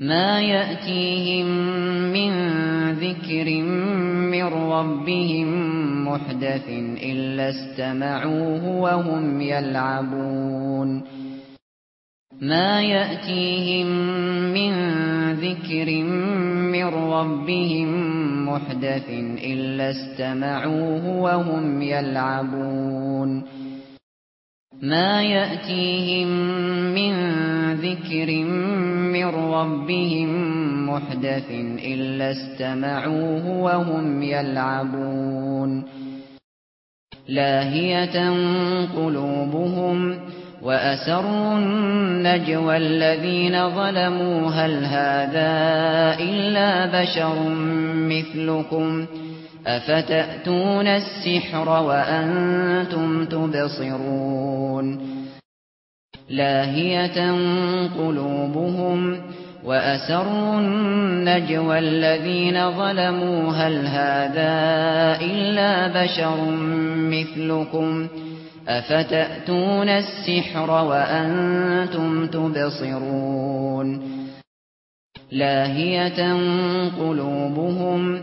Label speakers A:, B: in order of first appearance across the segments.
A: ما يأتيهم من ذكر من ربهم محدث إلا استمعوه وهم يلعبون ما يأتيهم من ذكر من ربهم محدث إلا استمعوه وهم يلعبون ما يأتيهم من ذِكْرٍ مِّن رَّبِّهِم مُّحْدَثٍ إِلَّا اسْتَمَعُوهُ وَهُمْ يَلْعَبُونَ لَاهِيَةً قُلُوبُهُمْ وَأَسَرُّوا النَّجْوَى الَّذِينَ ظَلَمُوا هَلْ هَذَا إِلَّا بَشَرٌ مِّثْلُكُمْ أَفَتَأْتُونَ السِّحْرَ وَأَنتُمْ تُبْصِرُونَ لاهية قلوبهم وأسروا النجوى الذين ظلموا هل هذا إلا بشر مثلكم أفتأتون السحر وأنتم تبصرون لاهية قلوبهم وأسروا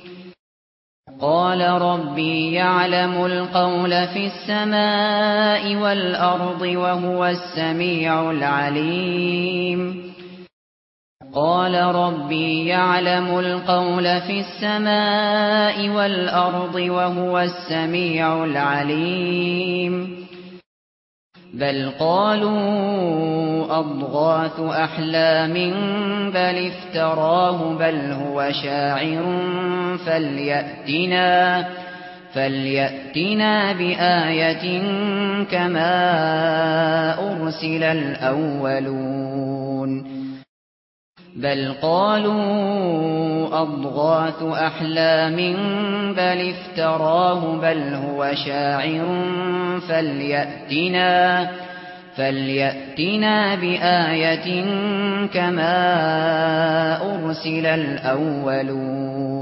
A: قال ربي يعلم القول في السماء والأرض وهو السميع العليم. قال ربي يعلم القول في السماء والأرض وهو السميع العليم. بل قالوا أضغاث أحلام بل افتراه بل هو شاعر فليأتنا فليأتنا بآية كما أرسل الأولون بل قالوا أضغاث أحلام بل افتراه بل هو شاعر فليأتنا فليأتنا بآية كما أرسل الأولون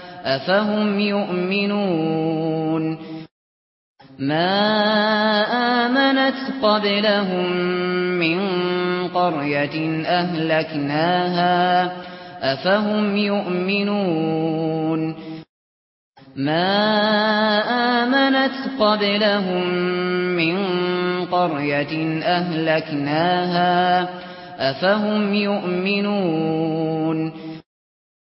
A: أفهم يؤمنون ما آمنت قبلهم من قرية أهلكناها أفهم يؤمنون ما آمنت قبلهم من قرية أهلكناها أفهم يؤمنون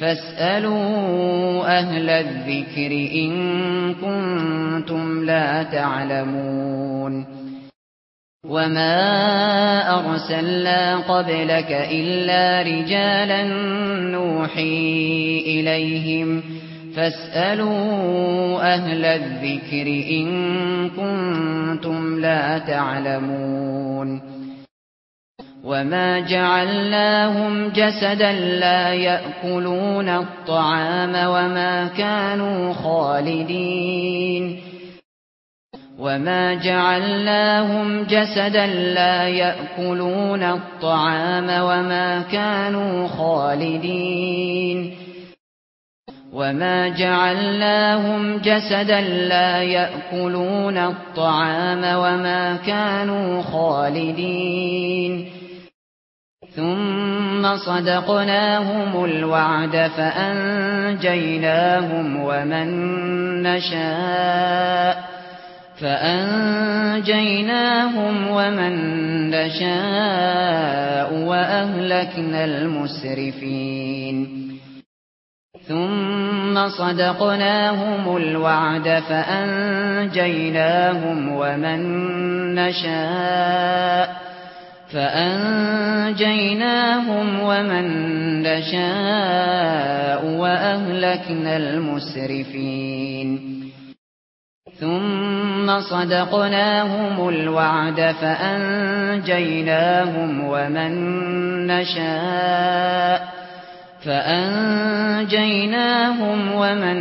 A: فاسألوا أهل الذكر إن كنتم لا تعلمون. وما أرسلنا قبلك إلا رجالا نوحي إليهم. فاسألوا أهل الذكر إن كنتم لا تعلمون. وما جعلناهم جسدا لا يأكلون الطعام وما كانوا خالدين وما جعلناهم جسدا لا يأكلون الطعام وما كانوا خالدين وما جعلناهم جسدا لا يأكلون الطعام وما كانوا خالدين ثم صدقناهم الوعد فأنجيناهم ومن نشاء فأنجيناهم ومن نشاء وأهلكنا المسرفين ثم صدقناهم الوعد فأنجيناهم ومن نشاء فأنجيناهم ومن نشاء وأهلكنا المسرفين ثم صدقناهم الوعد فأنجيناهم ومن نشاء فأنجيناهم ومن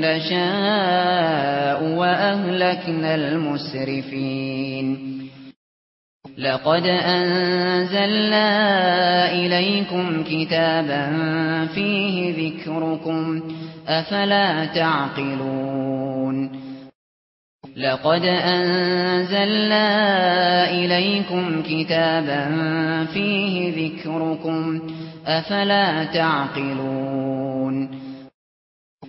A: نشاء وأهلكنا المسرفين لقد أنزلنا إليكم كتابا فيه ذكركم أفلا تعقلون؟ لقد أنزلنا إليكم كتابا فيه ذكركم أفلا تعقلون؟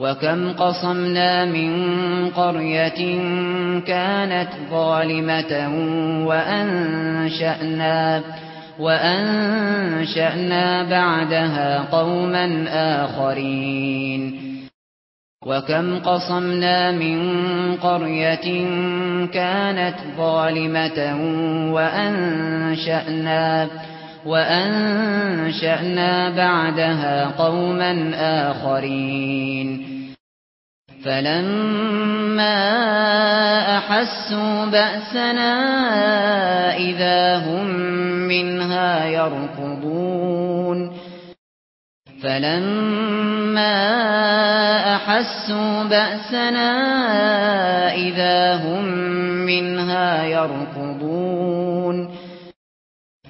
A: وَكَمْ قَصَمْنَا مِنْ قَرْيَةٍ كَانَتْ ظَالِمَةً وَأَنشَأْنَا وَأَنشَأْنَا بَعْدَهَا قَوْمًا آخَرِينَ وَكَمْ قَصَمْنَا مِنْ قَرْيَةٍ كَانَتْ ظَالِمَةً وَأَنشَأْنَا بَعْدَهَا وأنشأنا بعدها قوما آخرين فلما أحسوا بأسنا إذا هم منها يركضون فلما أحسوا بأسنا إذا هم منها يركضون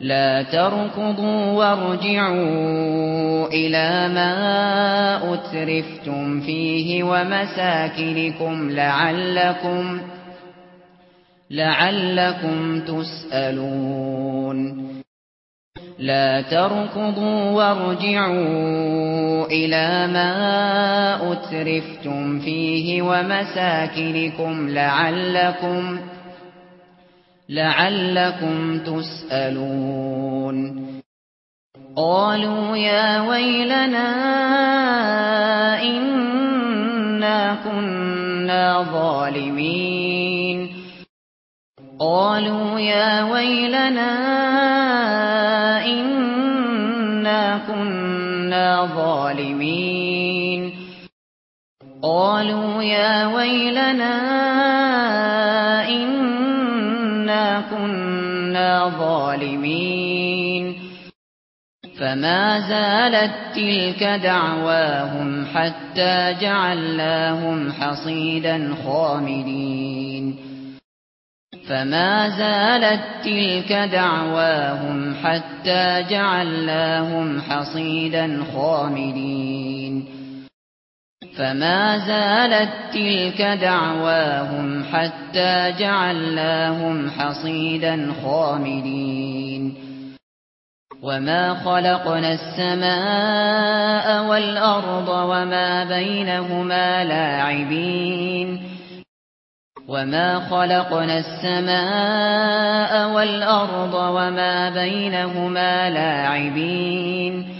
A: لا تركضوا وارجعوا إلى ما أترفتم فيه ومساكنكم لعلكم لعلكم تسألون. لا تركضوا وارجعوا إلى ما أترفتم فيه ومساكنكم لعلكم تسألون لعلكم تسألون. قالوا يا ويلنا إنا كنا ظالمين. قالوا يا ويلنا إنا كنا ظالمين. قالوا يا ويلنا إنا كنا ظالمين كنا ظالمين فما زالت تلك دعواهم حتى جعلناهم حصيدا خامدين فما زالت تلك دعواهم حتى جعلناهم حصيدا خامدين فما زالت تلك دعواهم حتى جعلناهم حصيدا خامدين وما خلقنا السماء والأرض وما بينهما لاعبين وما خلقنا السماء والأرض وما بينهما لاعبين وما خلقنا السماء والأرض وما بينهما لاعبين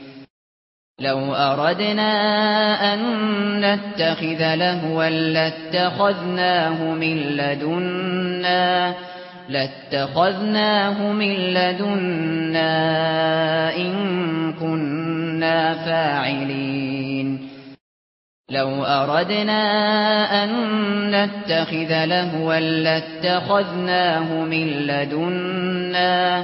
A: لو أردنا أن نتخذ لهوا لاتخذناه من لدنا لاتخذناه من لدنا إن كنا فاعلين. لو أردنا أن نتخذ لهوا لاتخذناه من لدنا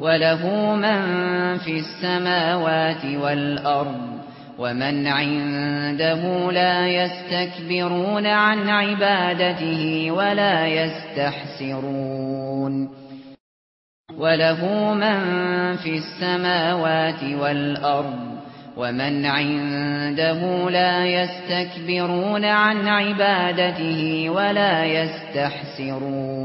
A: وله من في السماوات والأرض ومن عنده لا يستكبرون عن عبادته ولا يستحسرون وله من في السماوات والأرض ومن عنده لا يستكبرون عن عبادته ولا يستحسرون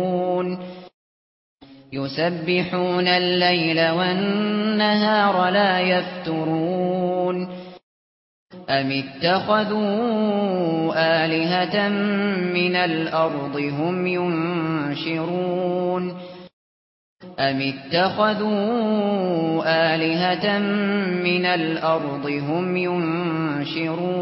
A: يسبحون الليل والنهار لا يفترون أم اتخذوا آلهة من الأرض هم ينشرون أم اتخذوا آلهة من الأرض هم ينشرون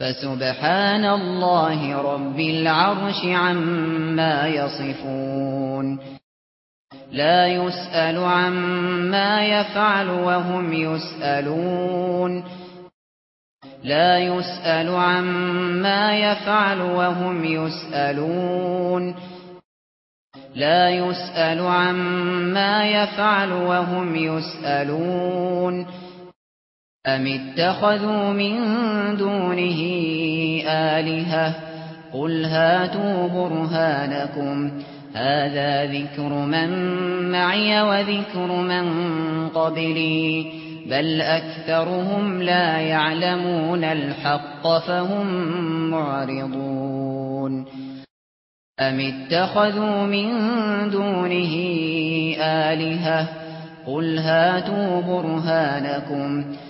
A: فسبحان الله رب العرش عما يصفون. لا يسأل عما يفعل وهم يسألون. لا يسأل عما يفعل وهم يسألون. لا يسأل عما يفعل وهم يسألون. أم اتخذوا من دونه آلهة قل هاتوا برهانكم هذا ذكر من معي وذكر من قبلي بل أكثرهم لا يعلمون الحق فهم معرضون أم اتخذوا من دونه آلهة قل هاتوا برهانكم هذا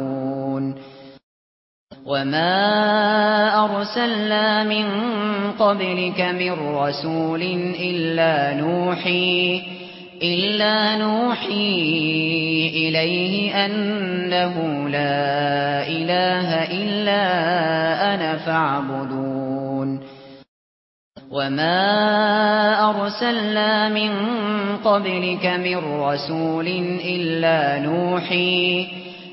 A: وما أرسلنا من قبلك من رسول إلا نوحي إلا نوحي إليه أنه لا إله إلا أنا فاعبدون وما أرسلنا من قبلك من رسول إلا نوحي إليه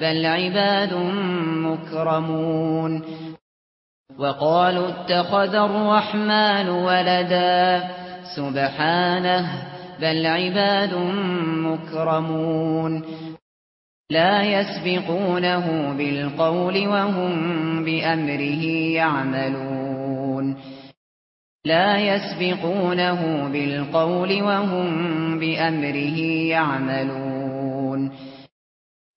A: بل عباد مكرمون. وقالوا اتخذ الرحمن ولدا. سبحانه بل عباد مكرمون. لا يسبقونه بالقول وهم بأمره يعملون. لا يسبقونه بالقول وهم بأمره يعملون.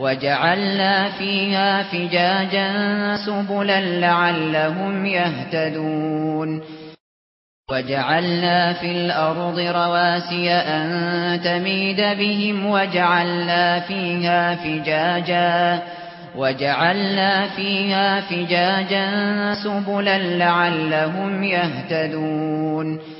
A: وَجَعَلْنَا فِيهَا فِجَاجًا سُبُلًا لَّعَلَّهُمْ يَهْتَدُونَ. وَجَعَلْنَا فِي الْأَرْضِ رَوَاسِيَ أَن تَمِيدَ بِهِمْ وَجَعَلْنَا فِيهَا فِجَاجًا. وَجَعَلْنَا فِيهَا فِجَاجًا سُبُلًا لَّعَلَّهُمْ يَهْتَدُونَ.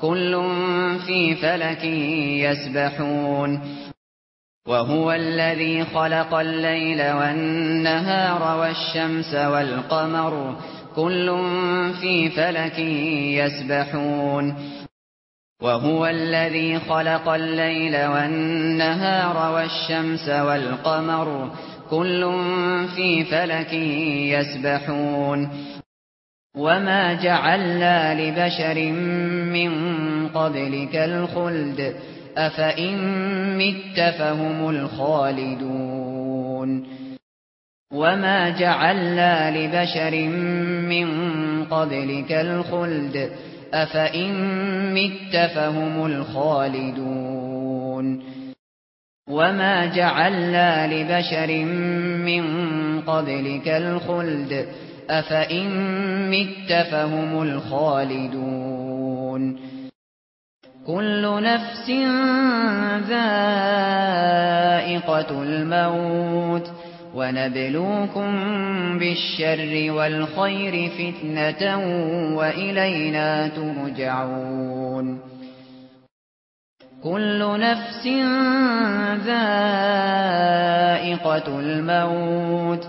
A: كل في فلك يسبحون وهو الذي خلق الليل والنهار والشمس والقمر كل في فلك يسبحون وهو الذي خلق الليل والنهار والشمس والقمر كل في فلك يسبحون وما جعلنا لبشر مِنْ قَبْلِكَ الْخُلْدُ أَفَإِنْ مِتَّ فَهُمُ الْخَالِدُونَ وَمَا جَعَلْنَا لِبَشَرٍ مِنْ قَبْلِكَ الْخُلْدَ أَفَإِنْ مِتَّ فَهُمُ الْخَالِدُونَ وَمَا جَعَلْنَا لِبَشَرٍ مِنْ قَبْلِكَ الْخُلْدَ أَفَإِنْ مِتَّ فَهُمُ الْخَالِدُونَ يعملون. كل نفس ذائقة الموت ونبلوكم بالشر والخير فتنة وإلينا ترجعون. كل نفس ذائقة الموت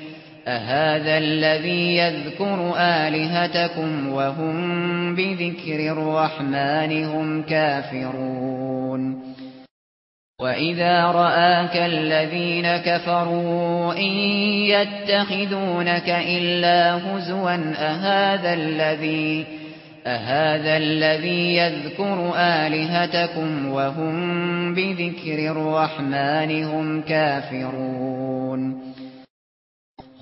A: أهذا الذي يذكر آلهتكم وهم بذكر الرحمن هم كافرون وإذا رآك الذين كفروا إن يتخذونك إلا هزوا أهذا الذي أهذا الذي يذكر آلهتكم وهم بذكر الرحمن هم كافرون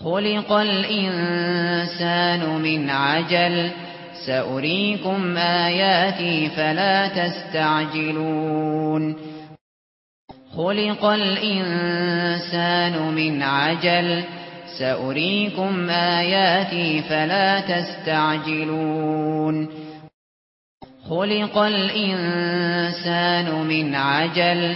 A: خلق الإنسان من عجل. سأريكم آياتي فلا تستعجلون. خلق الإنسان من عجل. سأريكم آياتي فلا تستعجلون. خلق الإنسان من عجل.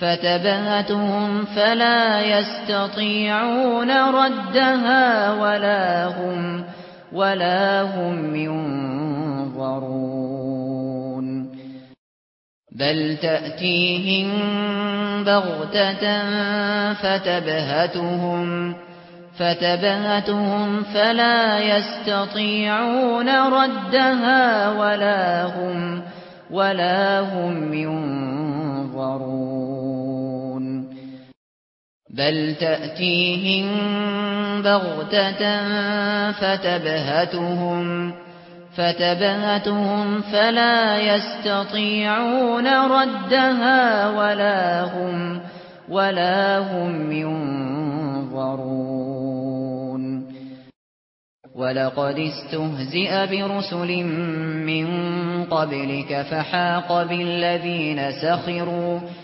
A: فتبهتهم فلا يستطيعون ردها ولا هم ولا هم ينظرون. بل تأتيهم بغتة فتبهتهم فتبهتهم فلا يستطيعون ردها ولا هم ولا هم ينظرون. بل تأتيهم بغتة فتبهتهم فتبهتهم فلا يستطيعون ردها ولا هم ولا هم ينظرون. ولقد استهزئ برسل من قبلك فحاق بالذين سخروا منهم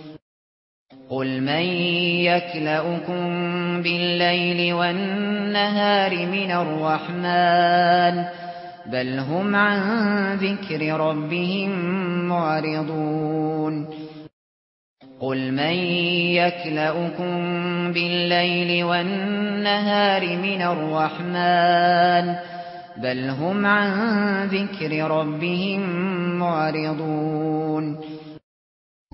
A: قل من يكلؤكم بالليل والنهار من الرحمن بل هم عن ذكر ربهم معرضون قل من يكلؤكم بالليل والنهار من الرحمن بل هم عن ذكر ربهم معرضون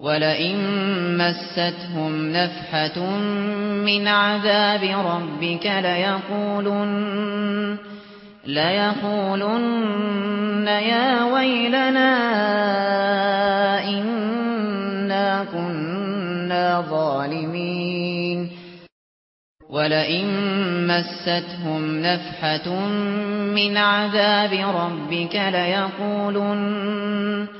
A: ولئن مستهم نفحة من عذاب ربك ليقولن ليقولن يا ويلنا إنا كنا ظالمين ولئن مستهم نفحة من عذاب ربك ليقولن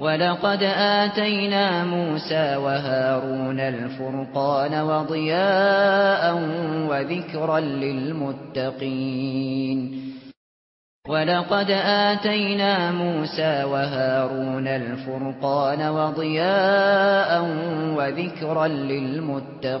A: ولقد آتينا موسى وهارون الفرقان وضياء وذكرا للمتقين. ولقد آتينا موسى وهارون الفرقان وضياء وذكرا للمتقين.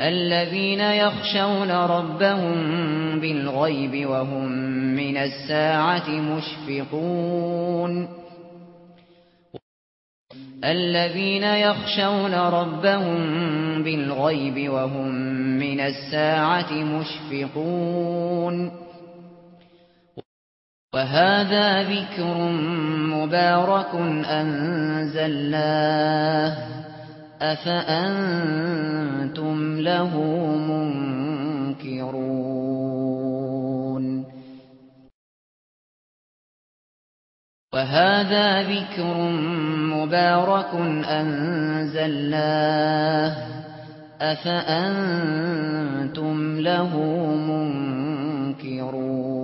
A: الذين يخشون ربهم بالغيب وهم من الساعة مشفقون. الذين يخشون ربهم بالغيب وهم من الساعة مشفقون. وهذا ذكر مبارك أنزلناه. أفأنتم له منكرون وهذا ذكر مبارك أنزلناه أفأنتم له منكرون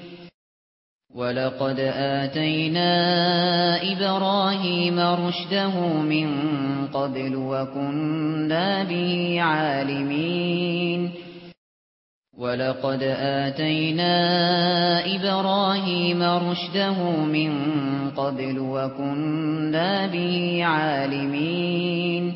A: وَلَقَدْ آتَيْنَا إِبْرَاهِيمَ رُشْدَهُ مِنْ قَبْلُ وَكُنَّا بِهِ عَالِمِينَ وَلَقَدْ آتَيْنَا إِبْرَاهِيمَ رُشْدَهُ مِنْ قَبْلُ وَكُنَّا بِهِ عَالِمِينَ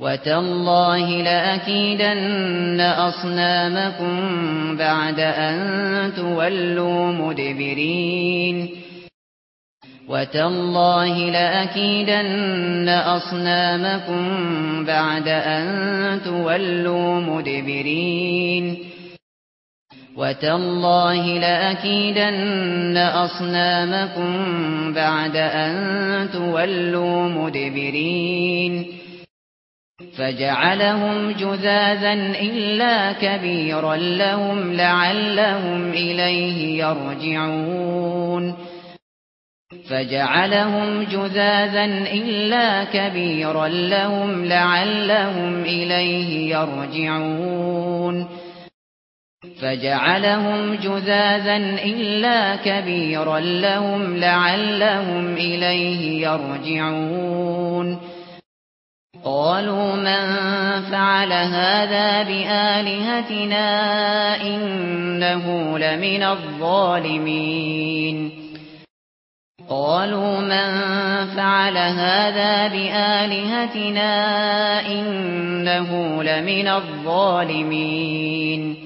A: وتالله لأكيدن أصنامكم بعد أن تولوا مدبرين وتالله لأكيدن أصنامكم بعد أن تولوا مدبرين وتالله لأكيدن أصنامكم بعد أن تولوا مدبرين فجعلهم جذاذا إلا كبيرا لهم لعلهم إليه يرجعون. فجعلهم جذاذا إلا كبيرا لهم لعلهم إليه يرجعون. فجعلهم جذاذا إلا كبيرا لهم لعلهم إليه يرجعون. قالوا من فعل هذا بآلهتنا إنه لمن الظالمين. قالوا من فعل هذا بآلهتنا إنه لمن الظالمين.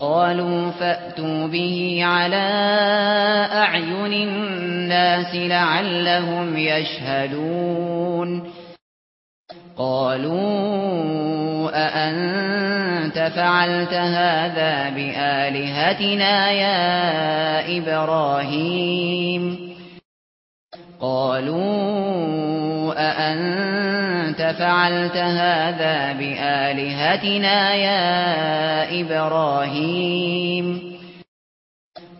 A: قالوا فأتوا به على أعين الناس لعلهم يشهدون. قالوا أأنت فعلت هذا بآلهتنا يا إبراهيم؟ قالوا أأنت فعلت هذا بآلهتنا يا إبراهيم؟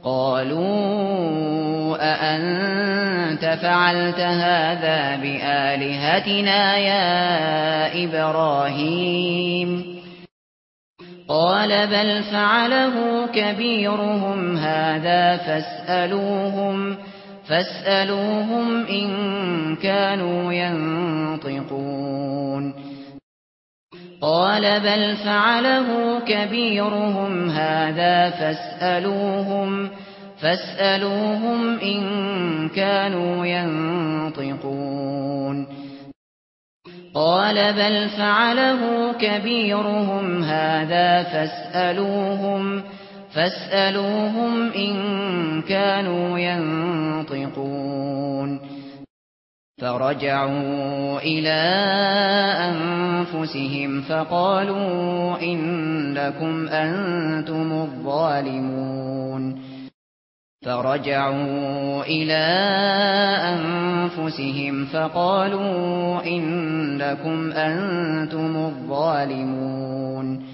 A: قالوا أأنت فعلت هذا بآلهتنا يا إبراهيم؟ قال بل فعله كبيرهم هذا فاسألوهم فاسألوهم فاسألوهم إن كانوا ينطقون. قال بل فعله كبيرهم هذا فاسألوهم فاسألوهم إن كانوا ينطقون. قال بل فعله كبيرهم هذا فاسألوهم فاسألوهم فاسألوهم إن كانوا ينطقون. فرجعوا إلى أنفسهم فقالوا إنكم أنتم الظالمون. فرجعوا إلى أنفسهم فقالوا إنكم أنتم الظالمون.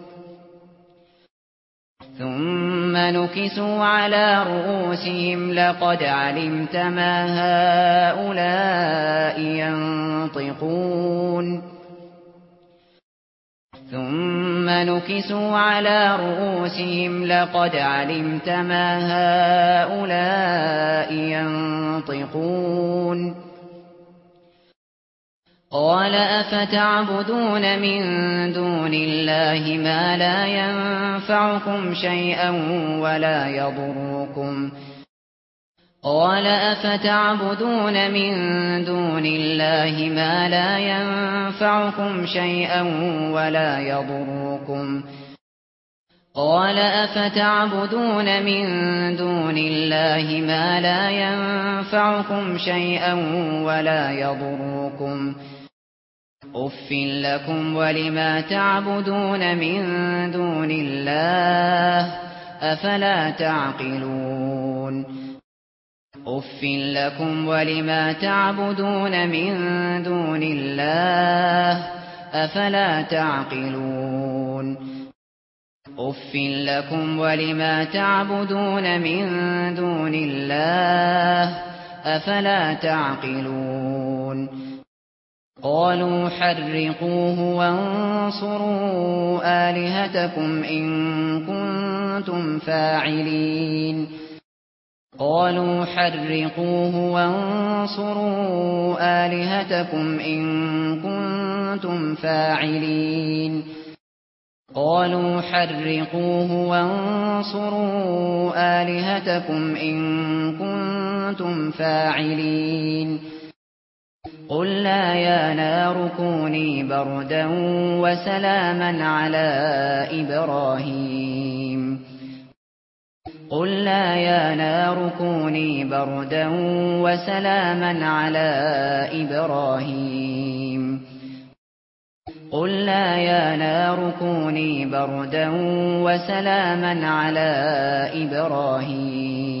A: ثم نكسوا على رؤوسهم لقد علمت ما هؤلاء ينطقون. ثم نكسوا على رؤوسهم لقد علمت ما هؤلاء ينطقون. قال أفتعبدون من دون الله ما لا ينفعكم شيئا ولا يضركم قال أفتعبدون من دون الله ما لا ينفعكم شيئا ولا يضركم قال أفتعبدون من دون الله ما لا ينفعكم شيئا ولا يضركم قال أف لكم ولما تعبدون من دون الله أفلا تعقلون أف لكم ولما تعبدون من دون الله أفلا تعقلون أف لكم ولما تعبدون من دون الله أفلا تعقلون قالوا حرقوه وانصروا آلهتكم إن كنتم فاعلين. قالوا حرقوه وانصروا آلهتكم إن كنتم فاعلين. قالوا حرقوه وانصروا آلهتكم إن كنتم فاعلين. قالوا قلنا يا نار كوني بردا وسلاما على إبراهيم. قلنا يا نار كوني بردا وسلاما على إبراهيم. قلنا يا نار كوني بردا وسلاما على إبراهيم.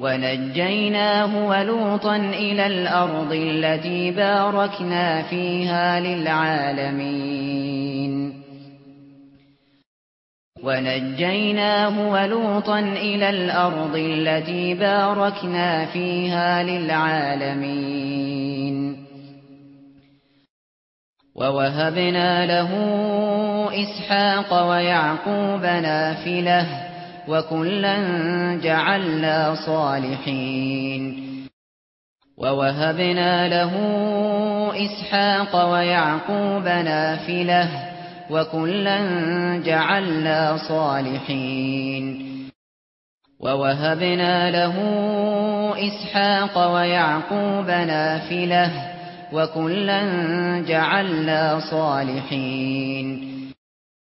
A: ونجيناه ولوطا إلى الأرض التي باركنا فيها للعالمين. ونجيناه ولوطا إلى الأرض التي باركنا فيها للعالمين. ووهبنا له إسحاق ويعقوب نافلة. وَكُلًا جَعَلْنَا صَالِحِينَ وَوَهَبْنَا لَهُ إِسْحَاقَ وَيَعْقُوبَ نَافِلَةً وَكُلًا جَعَلْنَا صَالِحِينَ وَوَهَبْنَا لَهُ إِسْحَاقَ وَيَعْقُوبَ نَافِلَةً وَكُلًا جَعَلْنَا صَالِحِينَ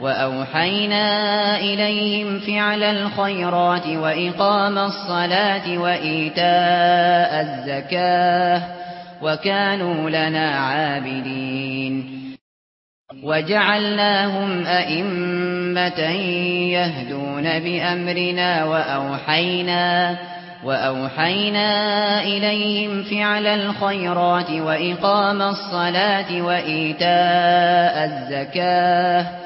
A: وأوحينا إليهم فعل الخيرات وإقام الصلاة وإيتاء الزكاة وكانوا لنا عابدين وجعلناهم أئمة يهدون بأمرنا وأوحينا وأوحينا إليهم فعل الخيرات وإقام الصلاة وإيتاء الزكاة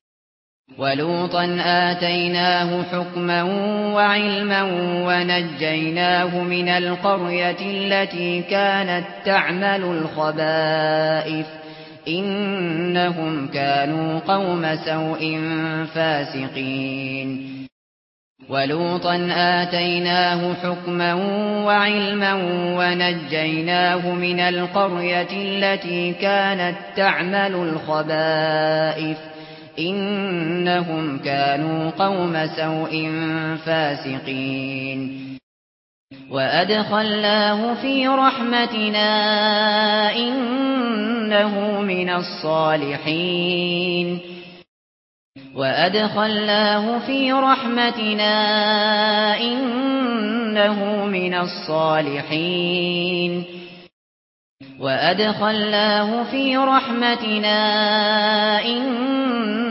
A: ولوطا آتيناه حكما وعلما ونجيناه من القرية التي كانت تعمل الخبائث إنهم كانوا قوم سوء فاسقين. ولوطا آتيناه حكما وعلما ونجيناه من القرية التي كانت تعمل الخبائث إنهم كانوا قوم سوء فاسقين. وأدخلناه في رحمتنا إنه من الصالحين. وأدخلناه في رحمتنا إنه من الصالحين. وأدخلناه في رحمتنا إنه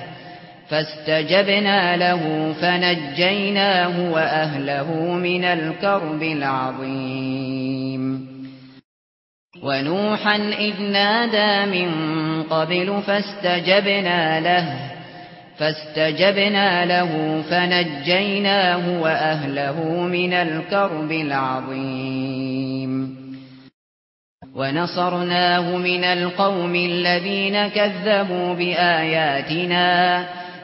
A: فاستجبنا له فنجيناه وأهله من الكرب العظيم. ونوحا إذ نادى من قبل فاستجبنا له فاستجبنا له فنجيناه وأهله من الكرب العظيم. ونصرناه من القوم الذين كذبوا بآياتنا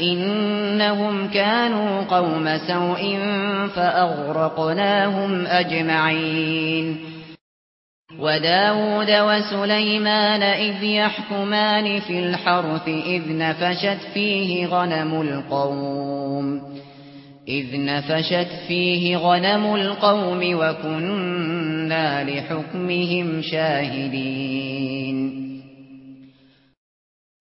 A: إنهم كانوا قوم سوء فأغرقناهم أجمعين. وداود وسليمان إذ يحكمان في الحرث إذ نفشت فيه غنم القوم. إذ نفشت فيه غنم القوم وكنا لحكمهم شاهدين.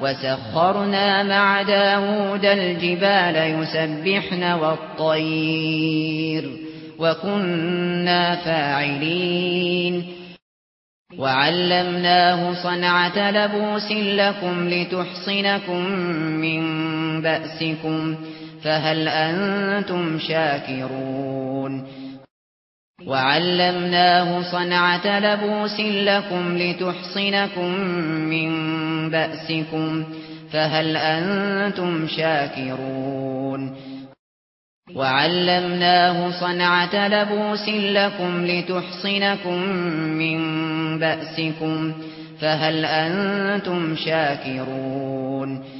A: وسخرنا مع دَاوُودَ الجبال يسبحن والطير وكنا فاعلين وعلمناه صنعة لبوس لكم لتحصنكم من بأسكم فهل أنتم شاكرون وَعَلَّمْنَاهُ صَنْعَةَ لَبُوسٍ لَكُمْ لِتُحْصِنَكُمْ مِنْ بَأْسِكُمْ فَهَلْ أَنْتُمْ شَاكِرُونَ؟ وَعَلَّمْنَاهُ صَنْعَةَ لَبُوسٍ لَكُمْ لِتُحْصِنَكُمْ مِنْ بَأْسِكُمْ فَهَلْ أَنْتُمْ شَاكِرُونَ؟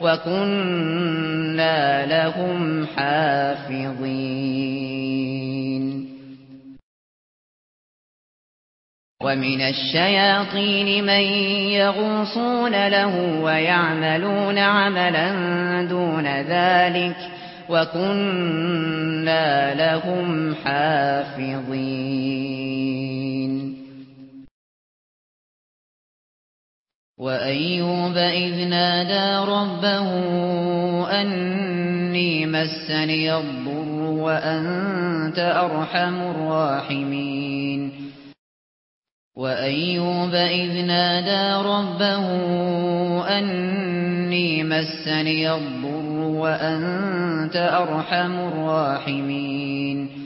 A: وَكُنَّا لَهُمْ حَافِظِينَ وَمِنَ الشَّيَاطِينِ مَن يَغُوصُونَ لَهُ وَيَعْمَلُونَ عَمَلًا دُونَ ذَلِكَ وَكُنَّا لَهُمْ حَافِظِينَ وَأَيُّوبَ إِذْ نَادَى رَبَّهُ أَنِّي مَسَّنِيَ الضُّرُّ وَأَنْتَ أَرْحَمُ الرَّاحِمِينَ وَأَيُّوبَ إِذْ نَادَى رَبَّهُ أَنِّي مَسَّنِيَ الضُّرُّ وَأَنْتَ أَرْحَمُ الرَّاحِمِينَ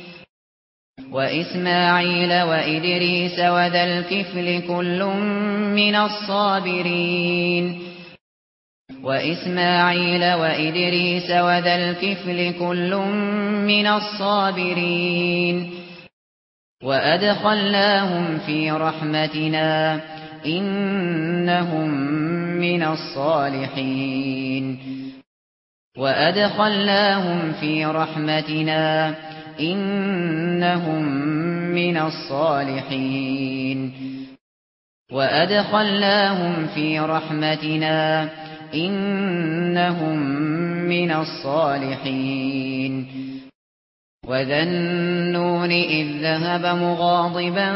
A: وإسماعيل وإدريس وذا الكفل كل من الصابرين. وإسماعيل وإدريس وذا الكفل كل من الصابرين. وأدخلناهم في رحمتنا إنهم من الصالحين. وأدخلناهم في رحمتنا إنهم إنهم من الصالحين. وأدخلناهم في رحمتنا إنهم من الصالحين. وذنون إذ ذهب مغاضبا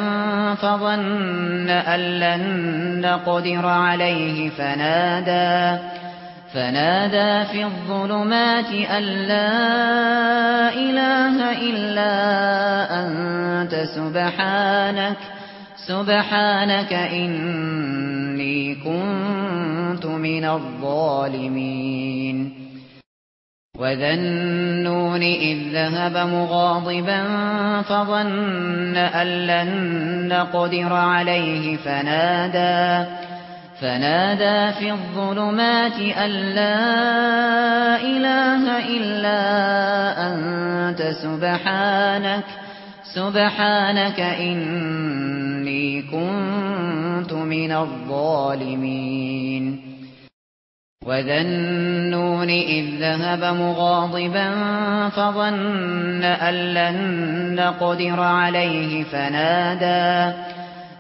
A: فظن أن لن نقدر عليه فنادى فنادى في الظلمات أن لا إله إلا أنت سبحانك سبحانك إني كنت من الظالمين. وذنون إذ ذهب مغاضبا فظن أن لن نقدر عليه فنادى فنادى في الظلمات أن لا إله إلا أنت سبحانك سبحانك إني كنت من الظالمين. وذا إذ ذهب مغاضبا فظن أن لن نقدر عليه فنادى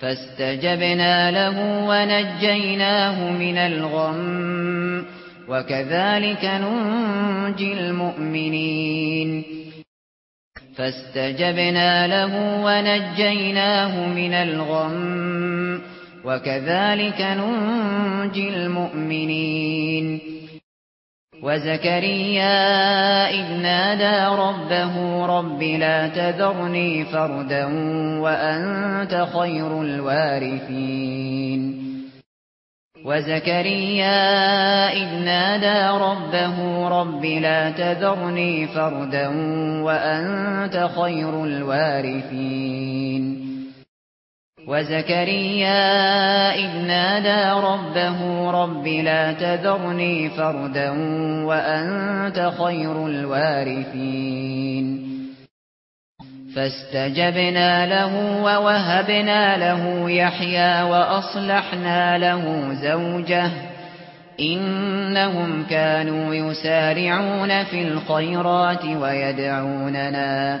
A: فاستجبنا له ونجيناه من الغم وكذلك ننجي المؤمنين. فاستجبنا له ونجيناه من الغم وكذلك ننجي المؤمنين. وَزَكَرِيَّا إِذْ نَادَى رَبَّهُ رَبِّ لَا تَذَرْنِي فَرْدًا وَأَنْتَ خَيْرُ الْوَارِثِينَ. وَزَكَرِيَّا إِذْ نَادَى رَبَّهُ رَبِّ لَا تَذَرْنِي فَرْدًا وَأَنْتَ خَيْرُ الْوَارِثِينَ. وَزَكَرِيَّا إِذْ نَادَى رَبَّهُ رَبِّ لَا تَذَرْنِي فَرْدًا وَأَنْتَ خَيْرُ الْوَارِثِينَ. فَاسْتَجَبْنَا لَهُ وَوَهَبْنَا لَهُ يَحْيَى وَأَصْلَحْنَا لَهُ زَوْجَهُ. إِنَّهُمْ كَانُوا يُسَارِعُونَ فِي الْخَيْرَاتِ وَيَدْعُونَنَا.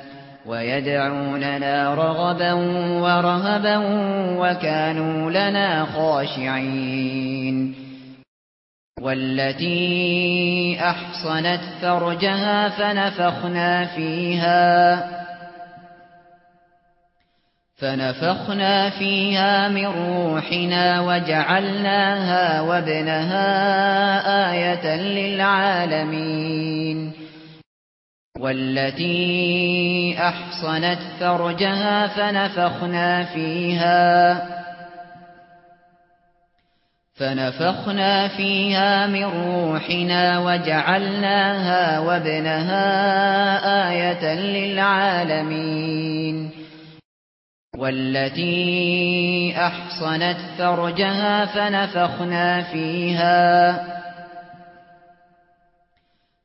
A: ويدعوننا رغبا ورهبا وكانوا لنا خاشعين والتي أحصنت فرجها فنفخنا فيها فنفخنا فيها من روحنا وجعلناها وابنها آية للعالمين والتي أحصنت فرجها فنفخنا فيها فنفخنا فيها من روحنا وجعلناها وابنها آية للعالمين والتي أحصنت فرجها فنفخنا فيها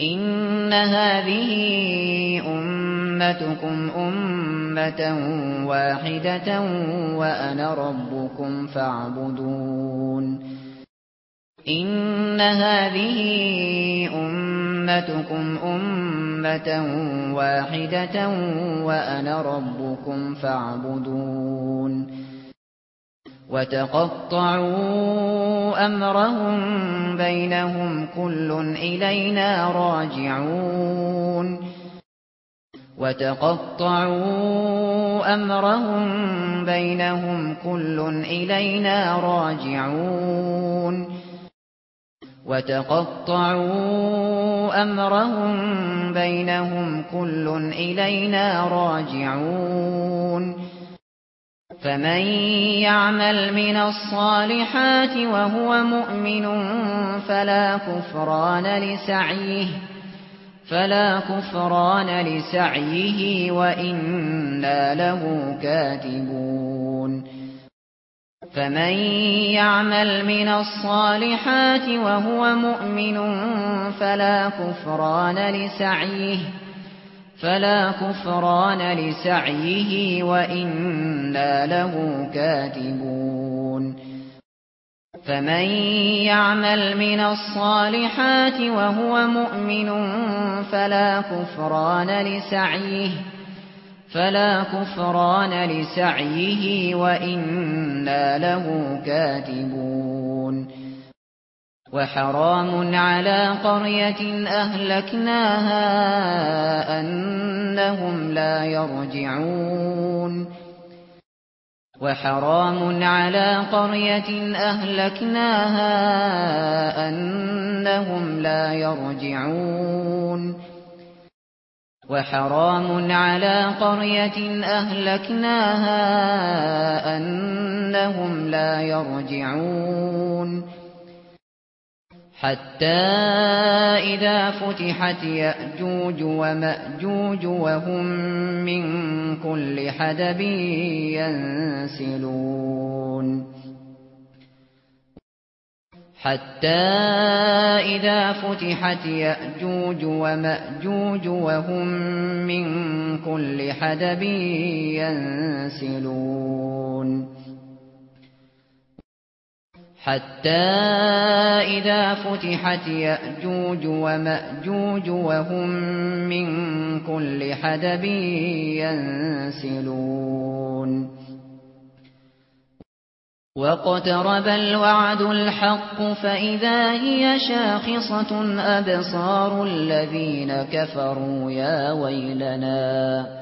A: ان هذه امتكم امه واحدة وأنا ربكم فاعبدون ان هذه امتكم امه واحدة وأنا ربكم فاعبدون وَتَقَطَّعُوا أَمْرَهُمْ بَيْنَهُمْ كُلٌّ إِلَيْنَا رَاجِعُونَ وَتَقَطَّعُوا أَمْرَهُمْ بَيْنَهُمْ كُلٌّ إِلَيْنَا رَاجِعُونَ وَتَقَطَّعُوا أَمْرَهُمْ بَيْنَهُمْ كُلٌّ إِلَيْنَا رَاجِعُونَ فمن يعمل من الصالحات وهو مؤمن فلا كفران لسعيه فلا كفران لسعيه وإنا له كاتبون فمن يعمل من الصالحات وهو مؤمن فلا كفران لسعيه فلا كفران لسعيه وإنا له كاتبون. فمن يعمل من الصالحات وهو مؤمن فلا كفران لسعيه فلا كفران لسعيه وإنا له كاتبون. وحرام على قرية أهلكناها أنهم لا يرجعون. وحرام على قرية أهلكناها أنهم لا يرجعون. وحرام على قرية أهلكناها أنهم لا يرجعون. حتى إذا فتحت يأجوج ومأجوج وهم من كل حدب ينسلون. حتى إذا فتحت يأجوج ومأجوج وهم من كل حدب ينسلون. حتى إذا فتحت يأجوج ومأجوج وهم من كل حدب ينسلون. وقترب الوعد الحق فإذا هي شاخصة أبصار الذين كفروا يا ويلنا.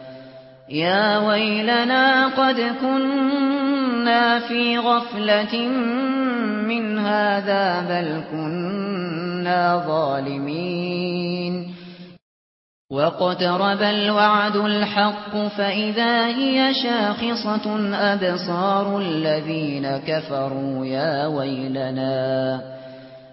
A: يا ويلنا قد كنا في غفلة من هذا بل كنا ظالمين. وَاقْتَرَبَ الْوَعْدُ الْحَقُّ فَإِذَا هِيَ شَاخِصَةٌ أَبْصَارُ الَّذِينَ كَفَرُوا يَا وَيْلَنَا.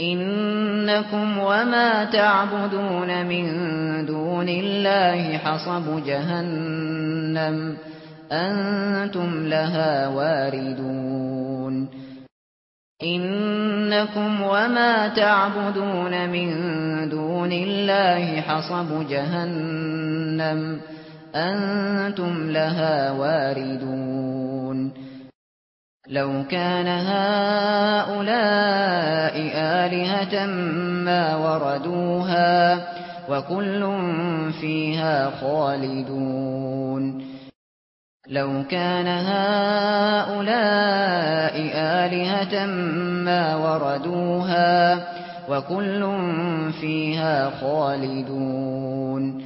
A: إنكم وما تعبدون من دون الله حصب جهنم. أنتم لها واردون. إنكم وما تعبدون من دون الله حصب جهنم. أنتم لها واردون. لو كان هؤلاء آلهة ما وردوها وكل فيها خالدون. لو كان هؤلاء آلهة ما وردوها وكل فيها خالدون.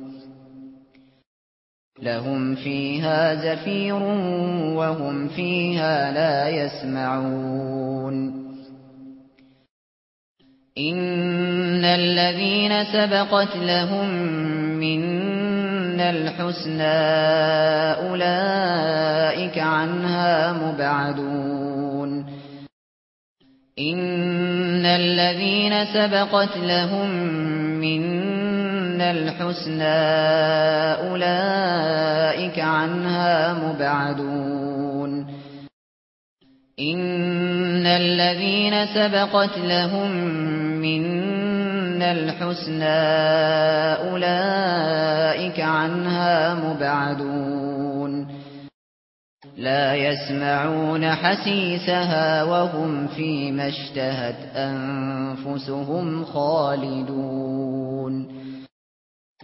A: لهم فيها زفير وهم فيها لا يسمعون ان الذين سبقت لهم منا الحسنى اولئك عنها مبعدون ان الذين سبقت لهم منا يَكْسِبُونَ الْحُسْنَى أُولَئِكَ عَنْهَا مُبْعَدُونَ. إِنَّ الَّذِينَ سَبَقَتْ لَهُم مِّنَّا الْحُسْنَى أُولَئِكَ عَنْهَا مُبْعَدُونَ. لا يسمعون حسيسها وهم فِي مَا اشتهت أنفسهم خالدون.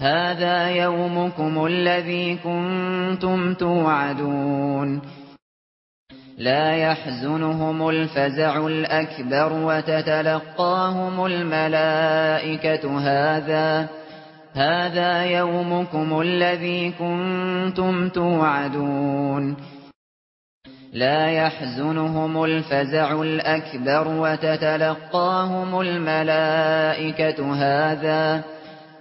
A: هذا يومكم الذي كنتم توعدون لا يحزنهم الفزع الأكبر وتتلقاهم الملائكة هذا هذا يومكم الذي كنتم توعدون لا يحزنهم الفزع الأكبر وتتلقاهم الملائكة هذا هذا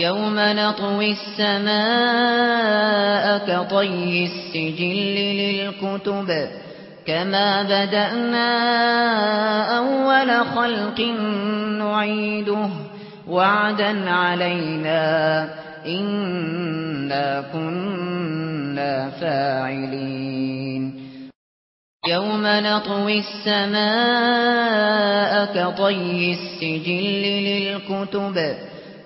A: يوم نطوي السماء كطي السجل للكتب كما بدأنا أول خلق نعيده وعدا علينا إنا كنا فاعلين يوم نطوي السماء كطي السجل للكتب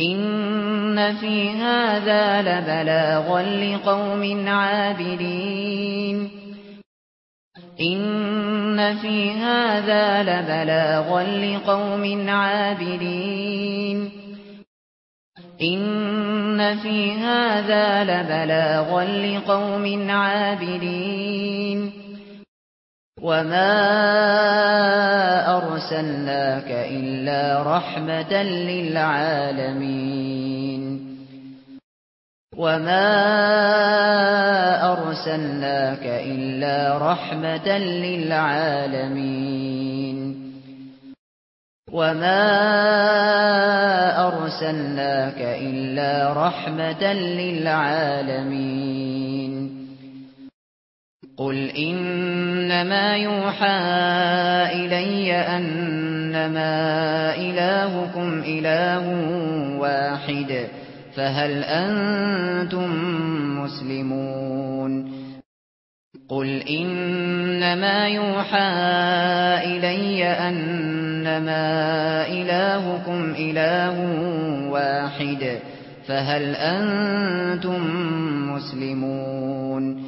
A: ان في هذا لبلاغا لقوم عابدين ان في هذا لبلاغا لقوم عابدين ان في هذا لبلاغا لقوم عابدين وما أرسلناك إلا رحمة للعالمين وما أرسلناك إلا رحمة للعالمين وما أرسلناك إلا رحمة للعالمين قل انما يوحى الي انما الهكم اله واحد فهل أنتم مسلمون قل انما يوحى الي انما الهكم اله واحد فهل أنتم مسلمون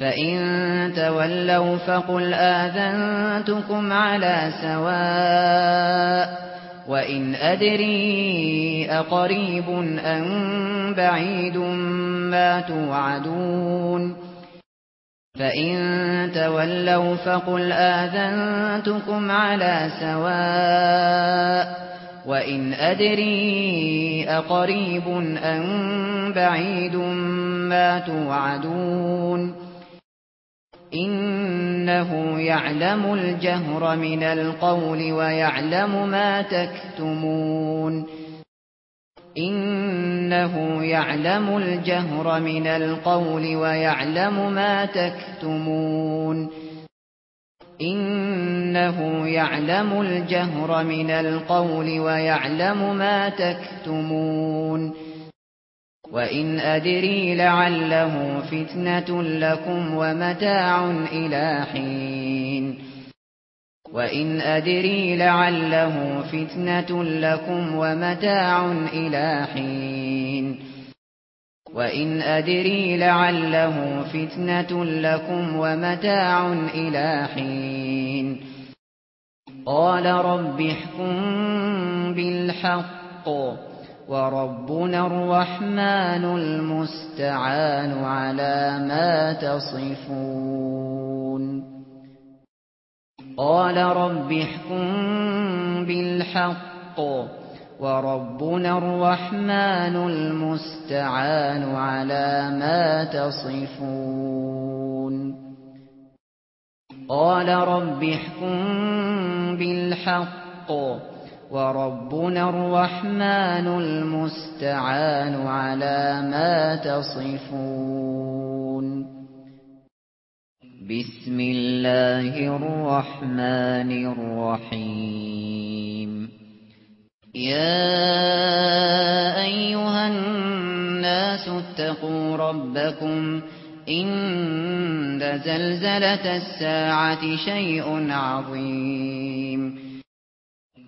A: فَإِن تَوَلَّوْا فَقُلْ آذَنْتُكُمْ عَلَى سَوَاءٍ وَإِنْ أَدْرِي أَقَرِيبٌ أَمْ بَعِيدٌ مَا تُوعَدُونَ فَإِن تَوَلَّوْا فَقُلْ آذَنْتُكُمْ عَلَى سَوَاءٍ وَإِنْ أَدْرِي أَقَرِيبٌ أَمْ بَعِيدٌ مَا تُوعَدُونَ إنه يعلم الجهر من القول ويعلم ما تكتمون. إنه يعلم الجهر من القول ويعلم ما تكتمون. إنه يعلم الجهر من القول ويعلم ما تكتمون. إنه يعلم وَإِنْ أَدْرِي لَعَلَّهُ فِتْنَةٌ لَكُمْ وَمَتَاعٌ إِلَى حِينٍ. وَإِنْ أَدْرِي لَعَلَّهُ فِتْنَةٌ لَكُمْ وَمَتَاعٌ إِلَى حِينٍ. وَإِنْ أَدْرِي لَعَلَّهُ فِتْنَةٌ لَكُمْ وَمَتَاعٌ إِلَى حِينٍ. قَالَ رَبِّ احْكُم بِالْحَقِّ. وربنا الرحمن المستعان على ما تصفون. قال رب احكم بالحق وربنا الرحمن المستعان على ما تصفون. قال رب احكم بالحق وربنا الرحمن المستعان على ما تصفون. بسم الله الرحمن الرحيم. يا أيها الناس اتقوا ربكم. إن زلزلة الساعة شيء عظيم.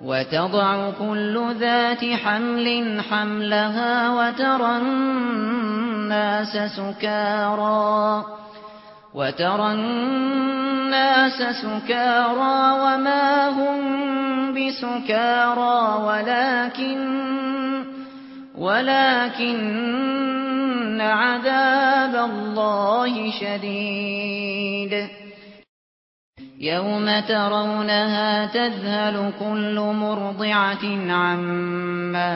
A: وتضع كل ذات حمل حملها وترى الناس سكارى. وترى الناس سكارى وما هم بسكارى. ولكن ولكن عذاب الله شديد. يَوْمَ تَرَوْنَهَا تَذْهَلُ كُلُّ مُرْضِعَةٍ عَمَّا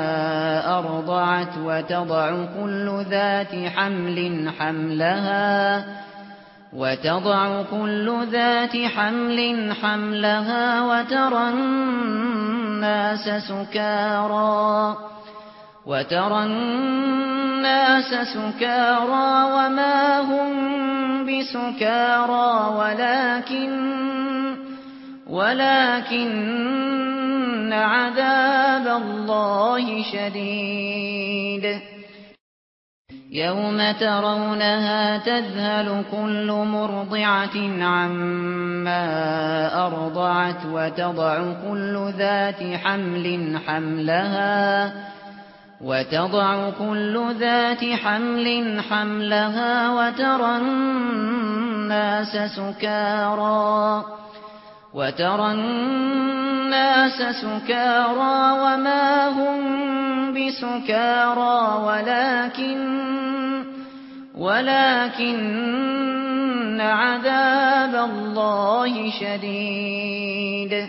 A: أَرْضَعَتْ وَتَضَعُ كُلُّ ذَاتِ حَمْلٍ حَمْلَهَا وَتَضَعُ كُلُّ ذَاتِ حَمْلٍ حَمْلَهَا وَتَرَى النَّاسَ سُكَارَى وترى الناس سكارى وما هم بسكارى ولكن ولكن عذاب الله شديد. يوم ترونها تذهل كل مرضعة عما أرضعت وتضع كل ذات حمل حملها وتضع كل ذات حمل حملها وترى الناس سكارى. وترى الناس سكارى وما هم بسكارى. ولكن ولكن عذاب الله شديد.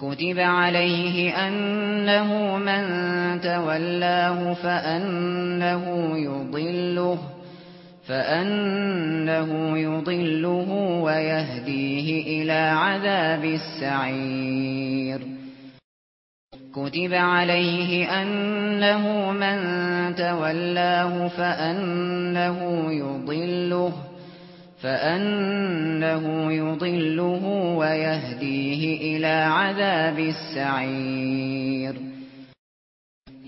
A: كتب عليه أنه من تولاه فأنه يضله فأنه يضله ويهديه إلى عذاب السعير كتب عليه أنه من تولاه فأنه يضله فأنه يضله ويهديه إلى عذاب السعير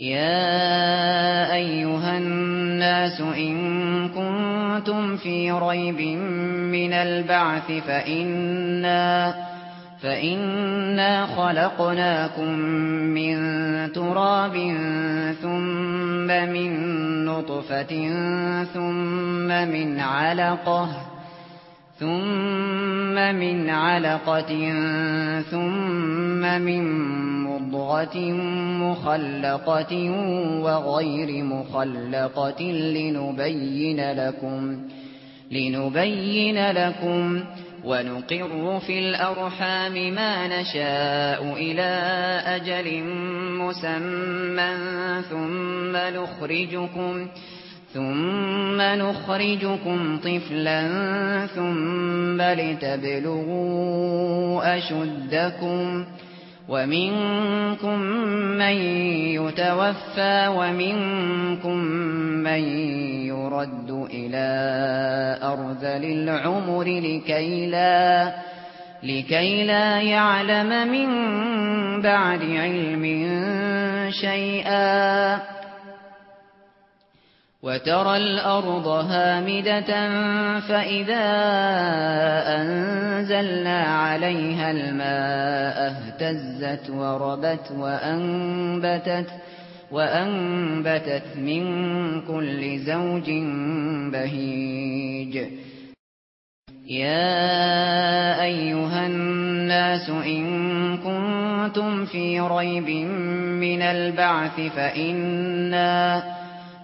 A: يا أيها الناس إن كنتم في ريب من البعث فإنا فإنا خلقناكم من تراب ثم من نطفة ثم من علقة ثُمَّ مِنْ عَلَقَةٍ ثُمَّ مِنْ مُضْغَةٍ مُخَلَّقَةٍ وَغَيْرِ مُخَلَّقَةٍ لِنُبَيِّنَ لَكُمْ لِنُبَيِّنَ لَكُمْ وَنُقِرُّ فِي الْأَرْحَامِ مَا نَشَاءُ إِلَى أَجَلٍ مُّسَمًّى ثُمَّ نُخْرِجُكُمْ ثُمَّ ثُمَّ نُخْرِجُكُمْ طِفْلًا ثُمَّ لِتَبْلُغُوا أَشُدَّكُمْ وَمِنكُم مَّن يُتَوَفَّى وَمِنكُم مَّن يُرَدُّ إِلَى أَرْذَلِ الْعُمُرِ لِكَي لَا لِكَي لَا يَعْلَمَ مِن بَعْدِ عِلْمٍ شَيْئًا وترى الأرض هامدة فإذا أنزلنا عليها الماء اهتزت وربت وأنبتت وأنبتت من كل زوج بهيج. يا أيها الناس إن كنتم في ريب من البعث فإنا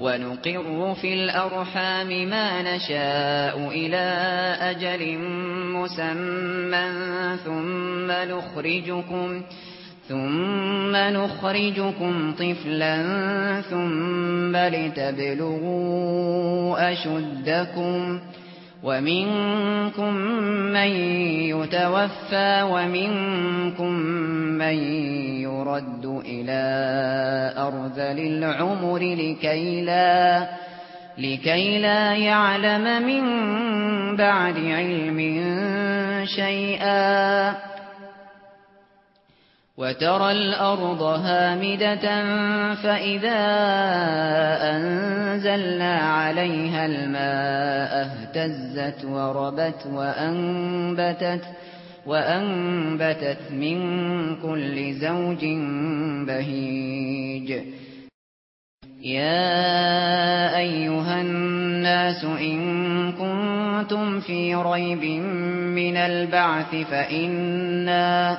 A: ونقر في الأرحام ما نشاء إلى أجل مسمى ثم نخرجكم ثم نخرجكم طفلا ثم لتبلغوا أشدكم ثم ومنكم من يتوفى ومنكم من يرد إلى أرض للعمر لكي لا, لكي لا يعلم من بعد علم شيئا وَتَرَى الْأَرْضَ هَامِدَةً فَإِذَا أَنزَلْنَا عَلَيْهَا الْمَاءَ اهْتَزَّتْ وَرَبَتْ وَأَنبَتَتْ وَأَنبَتَتْ مِن كُلِّ زَوْجٍ بَهِيجٍ. يَا أَيُّهَا النَّاسُ إِن كُنتُمْ فِي رَيْبٍ مِّنَ الْبَعْثِ فَإِنَّا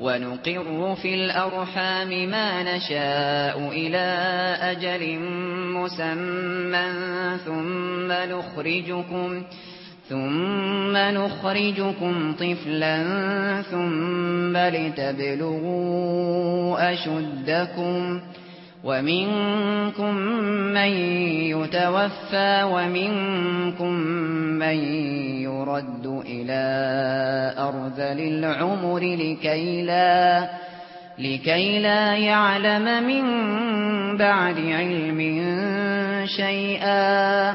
A: ونقر في الأرحام ما نشاء إلى أجل مسمى ثم نخرجكم ثم نخرجكم طفلا ثم لتبلغوا أشدكم ثم وَمِنكُم مَّن يُتَوَفَّى وَمِنكُم مَّن يُرَدُّ إِلَى أَرْذَلِ الْعُمُرِ لِكَي لَا لِكَي لَا يَعْلَمَ مِن بَعْدِ عِلْمٍ شَيْئًا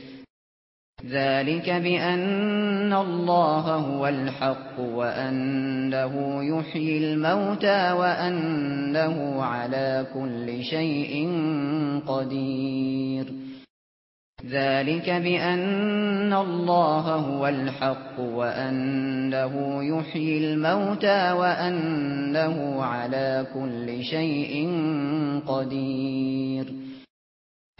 A: ذلك بأن الله هو الحق وأنه يحيي الموتى وأنه على كل شيء قدير. ذلك بأن الله هو الحق وأنه يحيي الموتى وأنه على كل شيء قدير.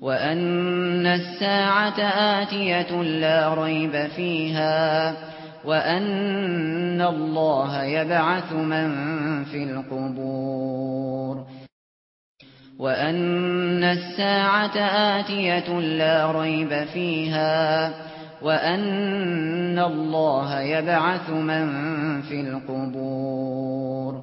A: وأن الساعة آتية لا ريب فيها وأن الله يبعث من في القبور وأن الساعة آتية لا ريب فيها وأن الله يبعث من في القبور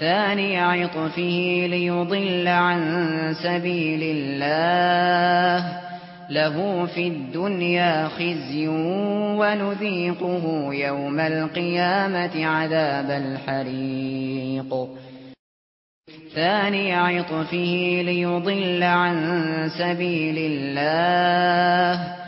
A: ثاني عطفه ليضل عن سبيل الله. له في الدنيا خزي ونذيقه يوم القيامة عذاب الحريق. ثاني عطفه ليضل عن سبيل الله.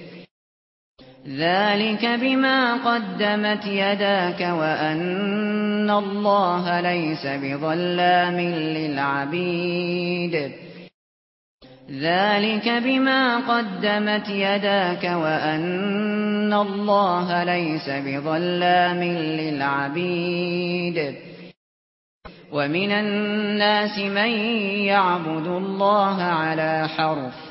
A: ذلك بما قدمت يداك وأن الله ليس بظلام للعبيد. ذلك بما قدمت يداك وأن الله ليس بظلام للعبيد. ومن الناس من يعبد الله على حرف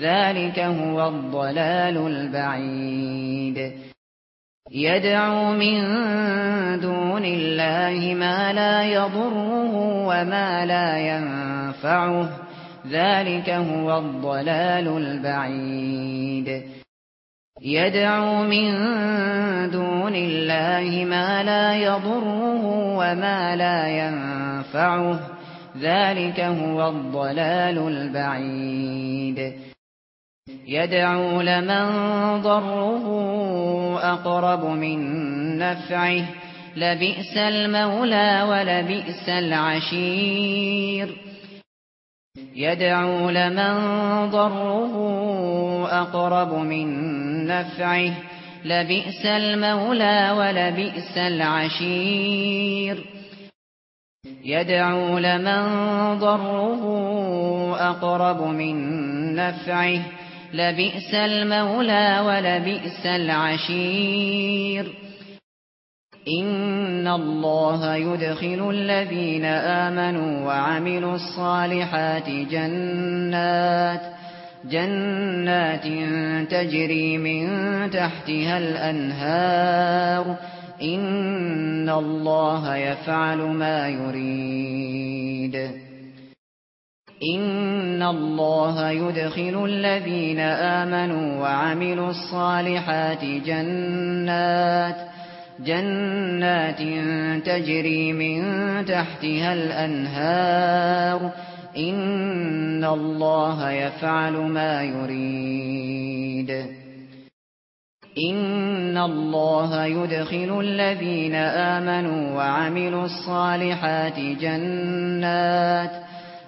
A: ذلك هو الضلال البعيد. يدعو من دون الله ما لا يضره وما لا ينفعه. ذلك هو الضلال البعيد. يدعو من دون الله ما لا يضره وما لا ينفعه. ذلك هو الضلال البعيد. يدعو لمن ضره أقرب من نفعه. لبئس المولى ولبئس العشير. يدعو لمن ضره أقرب من نفعه. لبئس المولى ولبئس العشير. يدعو لمن ضره أقرب من نفعه. لبئس المولى ولبئس العشير. إن الله يدخل الذين آمنوا وعملوا الصالحات جنات جنات تجري من تحتها الأنهار. إن الله يفعل ما يريد. ان الله يدخل الذين امنوا وعملوا الصالحات جنات جنات تجري من تحتها الانهار ان الله يفعل ما يريد ان الله يدخل الذين امنوا وعملوا الصالحات جنات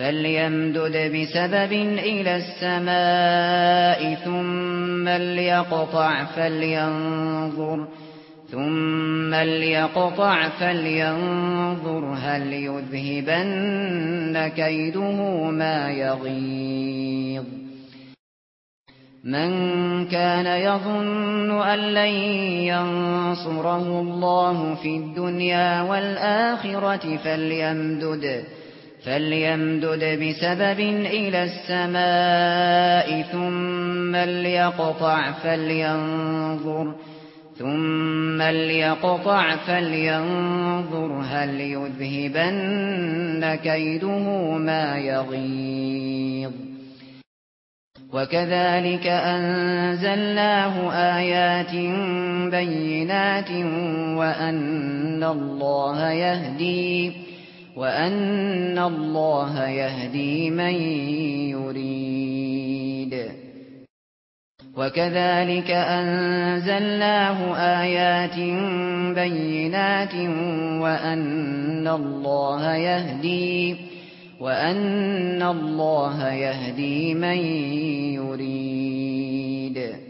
A: فليمدد بسبب إلى السماء ثم ليقطع فلينظر ثم ليقطع فلينظر هل يذهبن كيده ما يغيظ من كان يظن أن لن ينصره الله في الدنيا والآخرة فليمدد فليمدد فليمدد بسبب إلى السماء ثم ليقطع فلينظر ثم ليقطع فلينظر هل يذهبن كيده ما يغيظ وكذلك أنزلناه آيات بينات وأن الله يهديه وأن الله يهدي من يريد. وكذلك أنزلناه آيات بينات وأن الله يهدي وأن الله يهدي من يريد.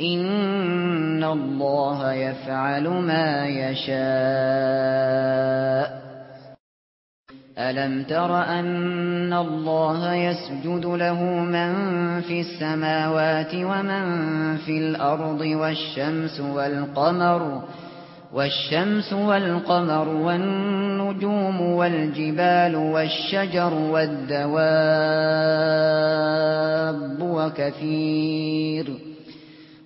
A: ان الله يفعل ما يشاء الم تر ان الله يسجد له من في السماوات ومن في الأرض والشمس والقمر والشمس والقمر والنجوم والجبال والشجر والدواب وكثير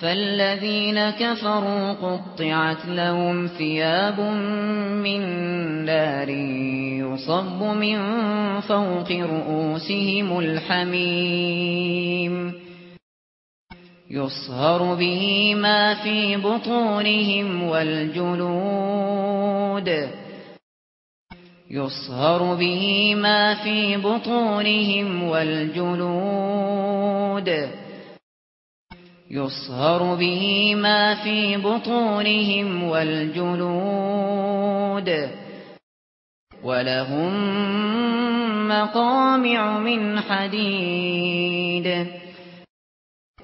A: فالذين كفروا قطعت لهم ثياب من نار يصب من فوق رؤوسهم الحميم يصهر به ما في بطونهم والجلود يصهر به ما في بطونهم والجلود يصهر به ما في بطونهم والجلود ولهم مقامع من حديد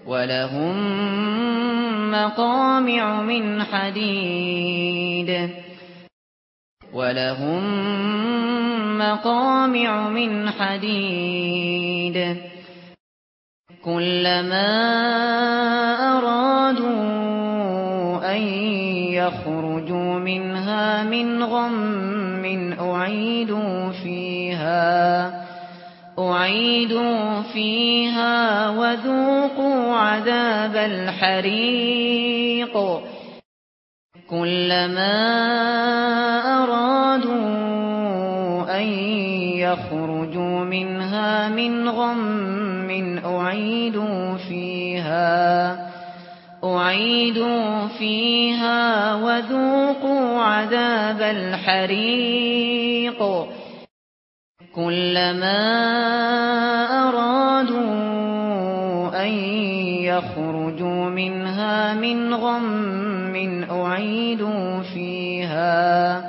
A: ولهم مقامع من حديد ولهم مقامع من حديد كلما أرادوا أن يخرجوا منها من غم أعيدوا فيها أعيدوا فيها وذوقوا عذاب الحريق. كلما أرادوا أن يخرجوا منها من غم من أعيدوا فيها أعيدوا فيها وذوقوا عذاب الحريق. كلما أرادوا أن يخرجوا منها من غم أعيدوا فيها.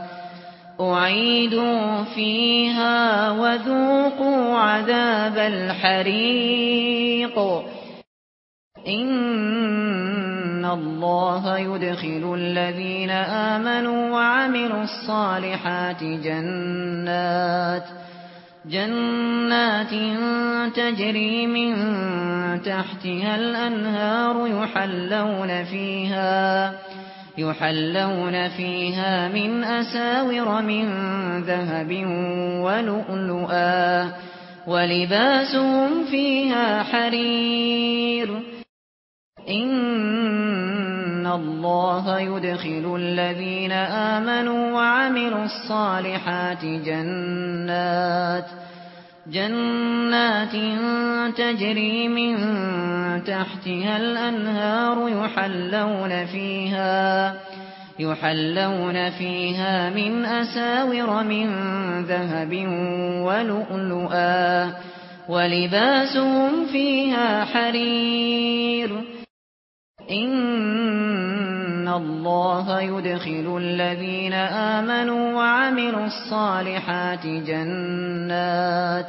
A: وعيدوا فيها وذوقوا عذاب الحريق ان الله يدخل الذين امنوا وعملوا الصالحات جنات جنات تجري من تحتها الانهار يحلون فيها يحلون فيها من أساور من ذهب ولؤلؤا ولباسهم فيها حرير إن الله يدخل الذين آمنوا وعملوا الصالحات جنات جنات جنات تجري من تحتها الأنهار يحلون فيها يحلون فيها من أساور من ذهب ولؤلؤا ولباسهم فيها حرير. ان الله يدخل الذين امنوا وعملوا الصالحات جنات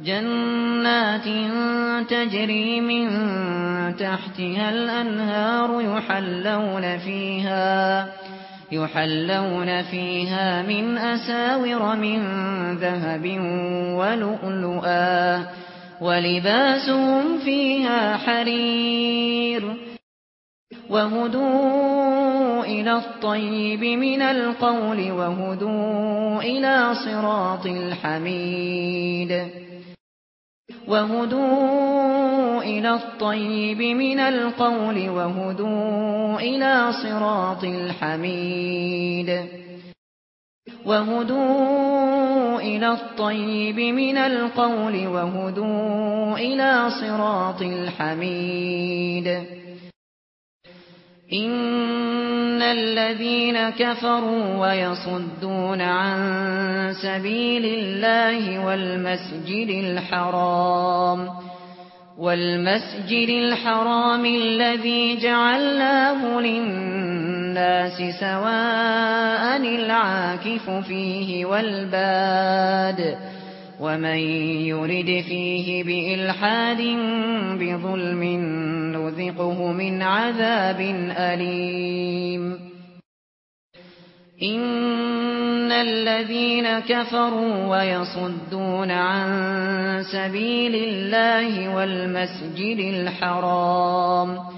A: جنات تجري من تحتها الانهار يحلون فيها يحلون فيها من اساور من ذهب ولؤلؤا ولباسهم فيها حرير وهدوا إلى الطيب من القول وهدوا إلى صراط الحميد وهدوا إلى الطيب من القول وهدوا إلى صراط الحميد وهدوا إلى الطيب من القول وهدوا إلى صراط الحميد ان الذين كفروا ويصدون عن سبيل الله والمسجد الحرام والمسجد الحرام الذي جعلناه للناس سواء العاكف فيه والباد ومن يرد فيه بإلحاد بظلم نذقه من عذاب أليم إن الذين كفروا ويصدون عن سبيل الله والمسجد الحرام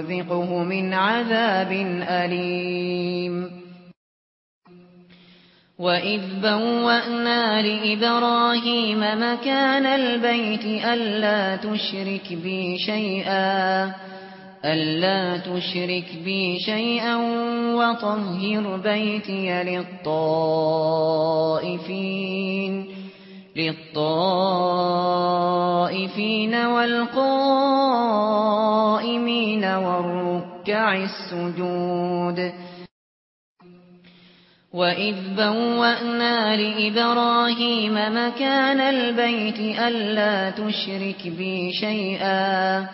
A: ونذيقه من عذاب أليم وَإِذْ بَوَّأْنَا لِإِبْرَاهِيمَ مَكَانَ الْبَيْتِ أَلَّا تُشْرِكْ بِي شَيْئًا أَلَّا تُشْرِكْ بِي شَيْئًا وَطَهِّرْ بَيْتِيَ لِلطَّائِفِينَ للطائفين والقائمين والركع السجود وَإِذْ بَوَّأْنَا لِإِبْرَاهِيمَ مَكَانَ الْبَيْتِ أَلَّا تُشْرِكْ بِي شَيْئًا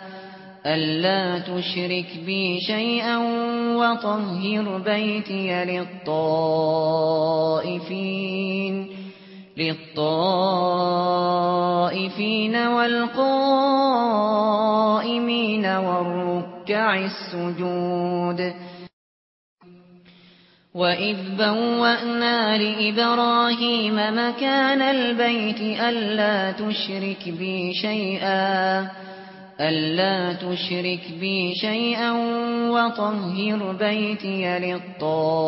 A: أَلَّا تُشْرِكْ بِي شَيْئًا وَطَهِّرْ بَيْتِيَ لِلطَّائِفِينَ للطائفين والقائمين والركع السجود وَإِذْ بَوَّأْنَا لِإِبْرَاهِيمَ مَكَانَ الْبَيْتِ أَلَّا تُشْرِكْ بِي شَيْئًا أَلَّا تُشْرِكْ بِي شَيْئًا وَطَهِّرْ بَيْتِيَ لِلطَّائِفِينَ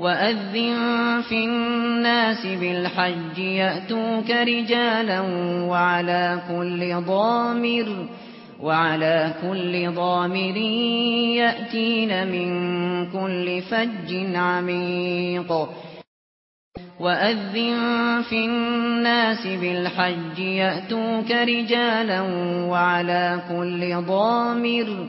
A: وَأَذِّن فِي النَّاسِ بِالْحَجِّ يَأْتُوكَ رِجَالًا وَعَلَى كُلِّ ضَامِرٍ وَعَلَى كُلِّ ضَامِرٍ يَأْتِينَ مِنْ كُلِّ فَجٍّ عَمِيقٍ وَأَذِّن فِي النَّاسِ بِالْحَجِّ يَأْتُوكَ رِجَالًا وَعَلَى كُلِّ ضَامِرٍ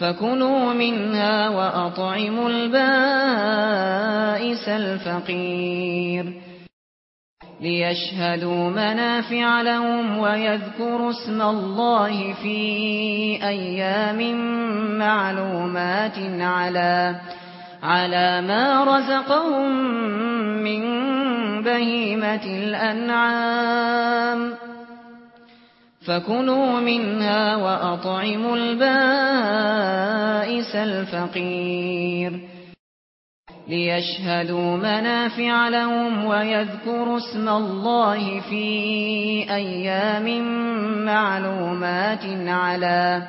A: فَكُلُوا مِنْهَا وَأَطْعِمُوا الْبَائِسَ الْفَقِيرَ لِيَشْهَدُوا مَنَافِعَ لَهُمْ وَيَذْكُرُوا اسْمَ اللَّهِ فِي أَيَّامٍ مَّعْلُومَاتٍ عَلَى عَلَى مَا رَزَقَهُم مِّن بَهِيمَةِ الْأَنْعَامِ فَكُلُوا مِنْهَا وَأَطْعِمُوا الْبَائِسَ الْفَقِيرَ لِيَشْهَدُوا مَنَافِعَ لَهُمْ وَيَذْكُرُوا اسْمَ اللَّهِ فِي أَيَّامٍ مَّعْلُومَاتٍ عَلَى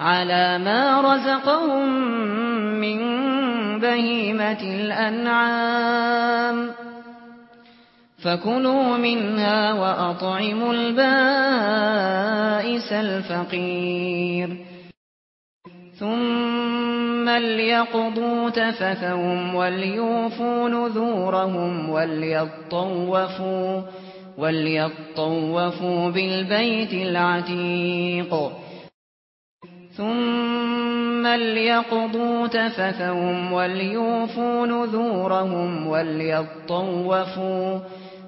A: عَلَى مَا رَزَقَهُم مِّن بَهِيمَةِ الْأَنْعَامِ فَكُلُوا مِنْهَا وَأَطْعِمُوا الْبَائِسَ الْفَقِيرَ ثُمَّ لْيَقْضُوا تَفَثَهُمْ وَلْيُوفُوا نُذُورَهُمْ وَلْيَطَّوَّفُوا وَلْيَطَّوَّفُوا بِالْبَيْتِ الْعَتِيقِ ثُمَّ لْيَقْضُوا تَفَثَهُمْ وَلْيُوفُوا نُذُورَهُمْ وَلْيَطَّوَّفُوا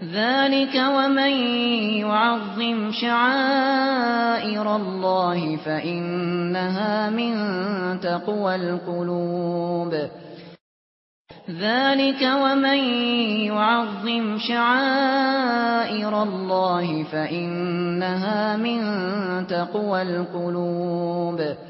A: ذلك ومن يعظم شعائر الله فإنها من تقوى القلوب. ذلك ومن يعظم شعائر الله فإنها من تقوى القلوب.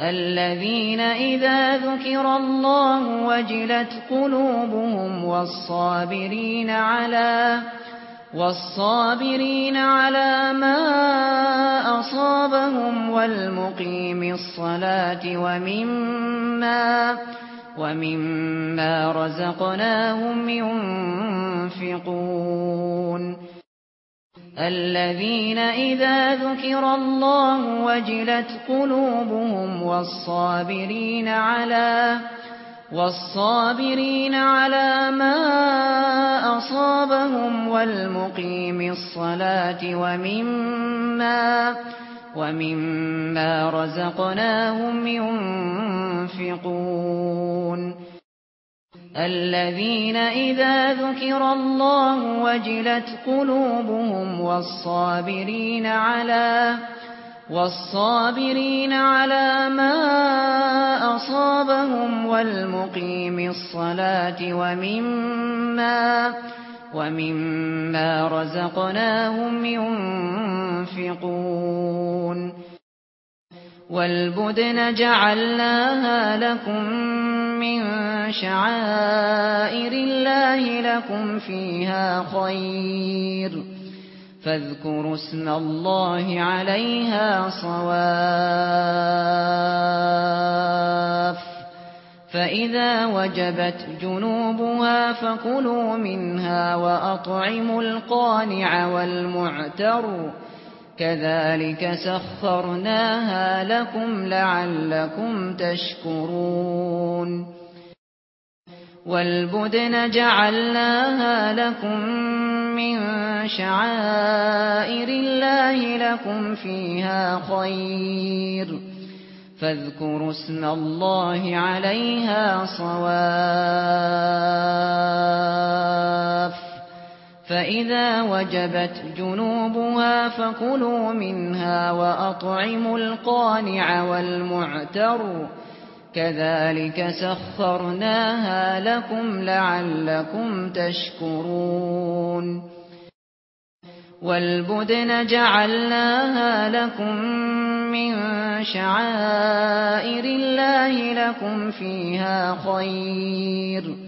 A: الذين إذا ذكر الله وجلت قلوبهم والصابرين على والصابرين على ما أصابهم والمقيم الصلاة ومما ومما رزقناهم ينفقون الذين إذا ذكر الله وجلت قلوبهم والصابرين على والصابرين على ما أصابهم والمقيم الصلاة ومما ومما رزقناهم ينفقون الذين إذا ذكر الله وجلت قلوبهم والصابرين على والصابرين على ما أصابهم والمقيم الصلاة ومما ومما رزقناهم ينفقون والبدن جعلناها لكم مِنْ شَعَائِرِ اللَّهِ لَكُمْ فِيهَا خَيْرٌ. فَاذْكُرُوا اسْمَ اللَّهِ عَلَيْهَا صَوَافَّ. فَإِذَا وَجَبَتْ جُنُوبُهَا فَكُلُوا مِنْهَا وَأَطْعِمُوا الْقَانِعَ وَالْمُعْتَرَّ. كذلك سخرناها لكم لعلكم تشكرون والبدن جعلناها لكم من شعائر الله لكم فيها خير فاذكروا اسم الله عليها صواف فَإِذَا وَجَبَتْ جُنُوبُهَا فَكُلُوا مِنْهَا وَأَطْعِمُوا الْقَانِعَ وَالْمُعْتَرَّ كَذَلِكَ سَخَّرْنَاهَا لَكُمْ لَعَلَّكُمْ تَشْكُرُونَ وَالْبُدْنَ جَعَلْنَاهَا لَكُمْ مِنْ شَعَائِرِ اللَّهِ لَكُمْ فِيهَا خَيْرٌ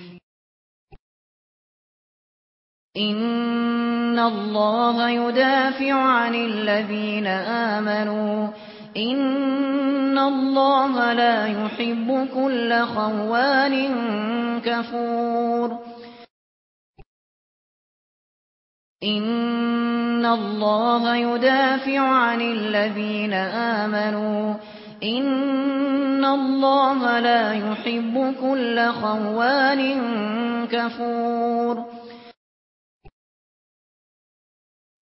A: ان الله يدافع عن الذين امنوا ان الله لا يحب كل خوان كفور ان الله يدافع عن الذين امنوا ان الله لا يحب كل خوان كفور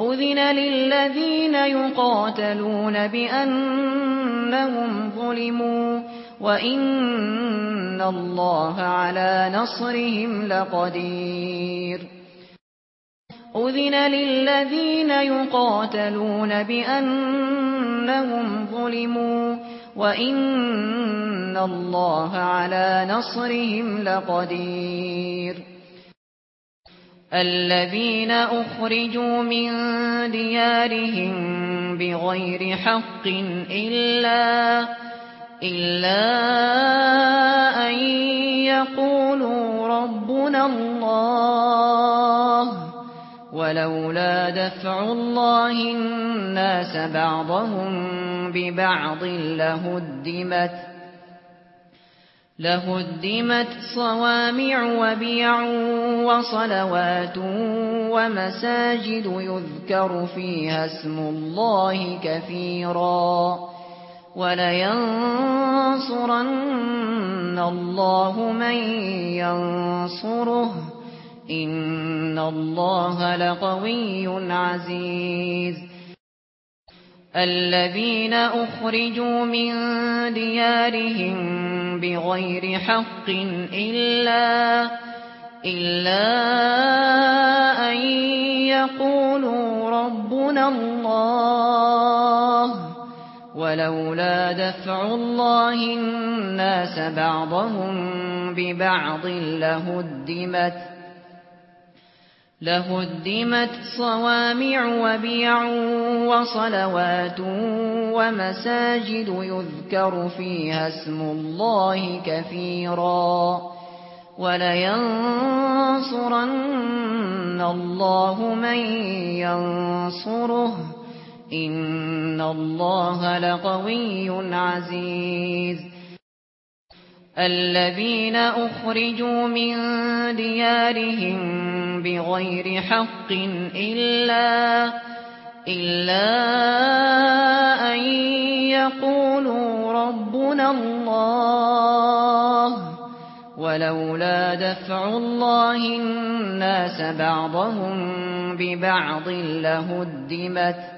A: أذن للذين يقاتلون بأنهم ظلموا وإن الله على نصرهم لقدير. أذن للذين يقاتلون بأنهم ظلموا وإن الله على نصرهم لقدير. الذين أخرجوا من ديارهم بغير حق إلا إلا أن يقولوا ربنا الله ولولا دفع الله الناس بعضهم ببعض لهدمت لهدمت صوامع وبيع وصلوات ومساجد يذكر فيها اسم الله كثيرا ولينصرن الله من ينصره إن الله لقوي عزيز. الذين أخرجوا من ديارهم بغير حق إلا إلا أن يقولوا ربنا الله ولولا دفع الله الناس بعضهم ببعض لهدمت لهدمت صوامع وبيع وصلوات ومساجد يذكر فيها اسم الله كثيرا ولينصرن الله من ينصره إن الله لقوي عزيز. الذين أخرجوا من ديارهم بغير حق إلا إلا أن يقولوا ربنا الله ولولا دفع الله الناس بعضهم ببعض لهدمت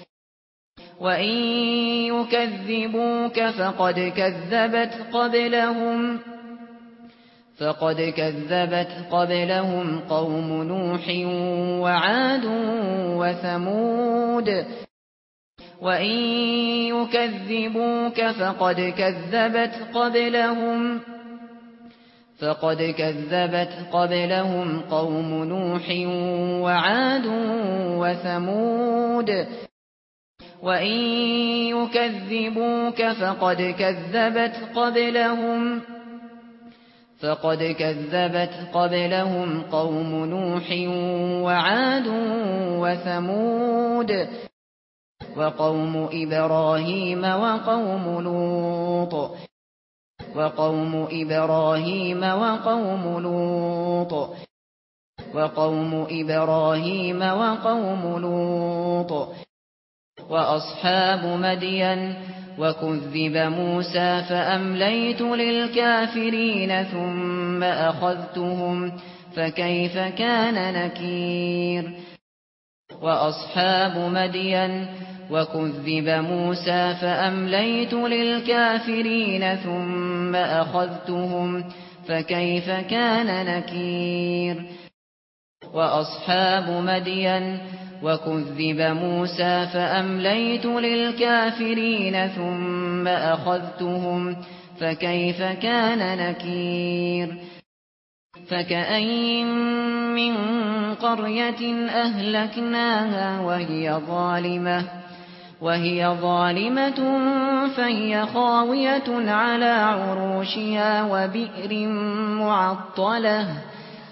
A: وَإِن يُكَذِّبُوكَ فَقَدْ كَذَّبَتْ قَبْلَهُمْ فَقَدْ كَذَّبَتْ قَبْلَهُمْ قَوْمُ نُوحٍ وَعَادٌ وَثَمُودُ وَإِن يُكَذِّبُوكَ فَقَدْ كَذَّبَتْ قَبْلَهُمْ فَقَدْ كَذَّبَتْ قَبْلَهُمْ قَوْمُ نُوحٍ وَعَادٌ وَثَمُودُ وَإِن يُكَذِّبُوكَ فَقَدْ كَذَّبَتْ قَبْلَهُمْ فَقَدْ كَذَّبَتْ قَبْلَهُمْ قَوْمُ نُوحٍ وَعَادٌ وَثَمُودُ وَقَوْمُ إِبْرَاهِيمَ وَقَوْمُ لُوطٍ وَقَوْمُ إِبْرَاهِيمَ وَقَوْمُ لُوطٍ وَقَوْمُ إِبْرَاهِيمَ وَقَوْمُ لُوطٍ وأصحاب مدين وكذب موسى فأمليت للكافرين ثم أخذتهم فكيف كان نكير وأصحاب مدين وكذب موسى فأمليت للكافرين ثم أخذتهم فكيف كان نكير وأصحاب مدين وكذب موسى فأمليت للكافرين ثم أخذتهم فكيف كان نكير؟ فكأين من قرية أهلكناها وهي ظالمة وهي ظالمة فهي خاوية على عروشها وبئر معطلة.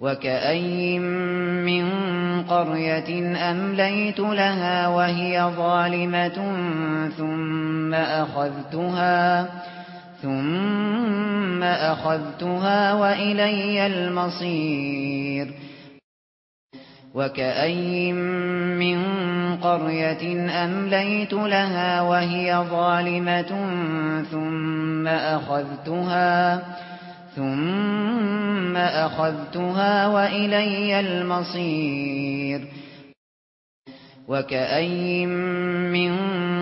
A: وَكَأَيٍّ مِّن قَرْيَةٍ أَمْلَيْتُ لَهَا وَهِيَ ظَالِمَةٌ ثُمَّ أَخَذْتُهَا ثُمَّ أَخَذْتُهَا وَإِلَيَّ الْمَصِيرُ وَكَأَيٍّ مِّن قَرْيَةٍ أَمْلَيْتُ لَهَا وَهِيَ ظَالِمَةٌ ثُمَّ أَخَذْتُهَا ثُمَّ ثُمَّ أَخَذْتُهَا وَإِلَيَّ الْمَصِيرُ وَكَأَيٍّ مِّن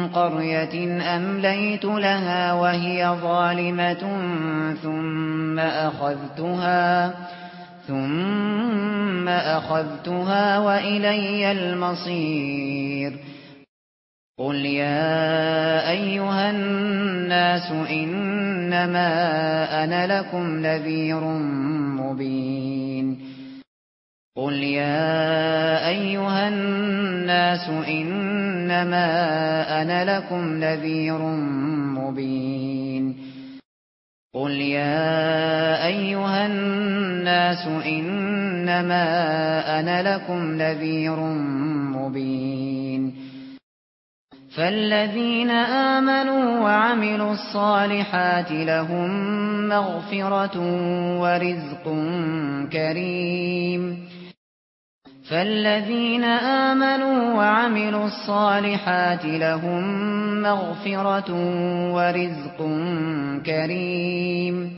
A: قَرْيَةٍ أَمْلَيْتُ لَهَا وَهِيَ ظَالِمَةٌ ثُمَّ أَخَذْتُهَا ثُمَّ أَخَذْتُهَا وَإِلَيَّ الْمَصِيرُ قُلْ يَا أَيُّهَا النَّاسُ إِنَّ إنما أنا لكم نذير مبين قل يا أيها الناس إنما أنا لكم نذير مبين قل يا أيها الناس إنما أنا لكم نذير مبين فالذين آمنوا وعملوا الصالحات لهم مغفرة ورزق كريم فالذين آمنوا وعملوا الصالحات لهم مغفرة ورزق كريم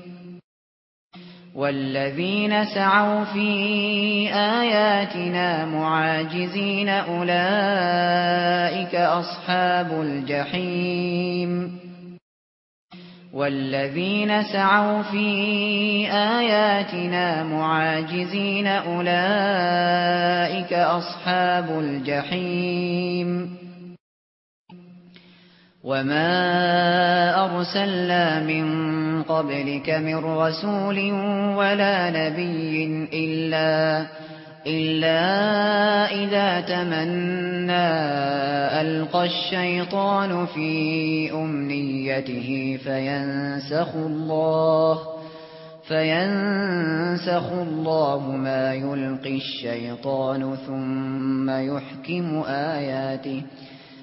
A: والذين سعوا في آياتنا معاجزين أولئك أصحاب الجحيم والذين سعوا في آياتنا معاجزين أولئك أصحاب الجحيم وما أرسلنا من قبلك من رسول ولا نبي إلا إلا إذا تمنى ألقى الشيطان في أمنيته فينسخ الله فينسخ الله ما يلقي الشيطان ثم يحكم آياته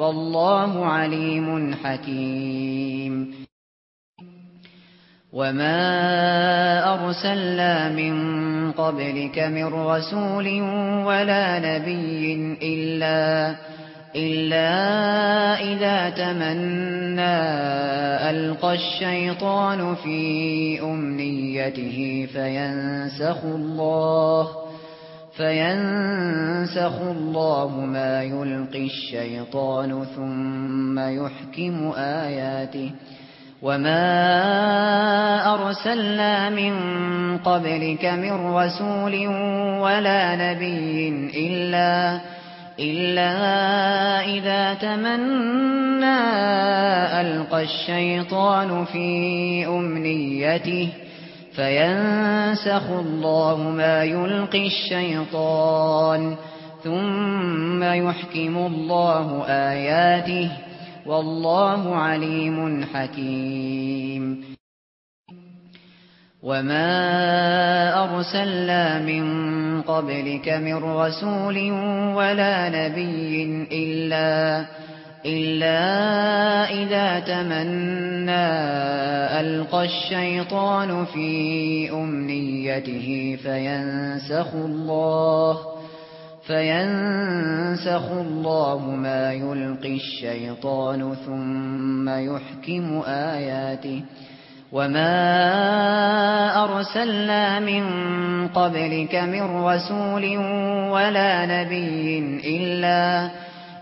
A: والله عليم حكيم. وما أرسلنا من قبلك من رسول ولا نبي إلا إلا إذا تمنى ألقى الشيطان في أمنيته فينسخ الله فينسخ الله ما يلقي الشيطان ثم يحكم آياته وما أرسلنا من قبلك من رسول ولا نبي إلا إلا إذا تمنى ألقى الشيطان في أمنيته فينسخ الله ما يلقي الشيطان ثم يحكم الله آياته والله عليم حكيم وما أرسلنا من قبلك من رسول ولا نبي إلا رسول إلا إذا تمنى ألقى الشيطان في أمنيته فينسخ الله فينسخ الله ما يلقي الشيطان ثم يحكم آياته وما أرسلنا من قبلك من رسول ولا نبي إلا نبي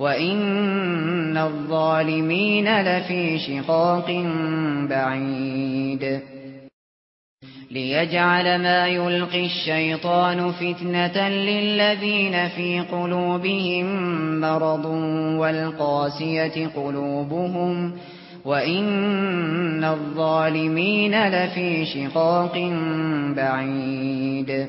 A: وَإِنَّ الظَّالِمِينَ لَفِي شِقَاقٍ بَعِيدٍ لِيَجْعَلَ مَا يُلْقِي الشَّيْطَانُ فِتْنَةً لِّلَّذِينَ فِي قُلُوبِهِم مَّرَضٌ وَالْقَاسِيَةِ قُلُوبُهُمْ وَإِنَّ الظَّالِمِينَ لَفِي شِقَاقٍ بَعِيدٍ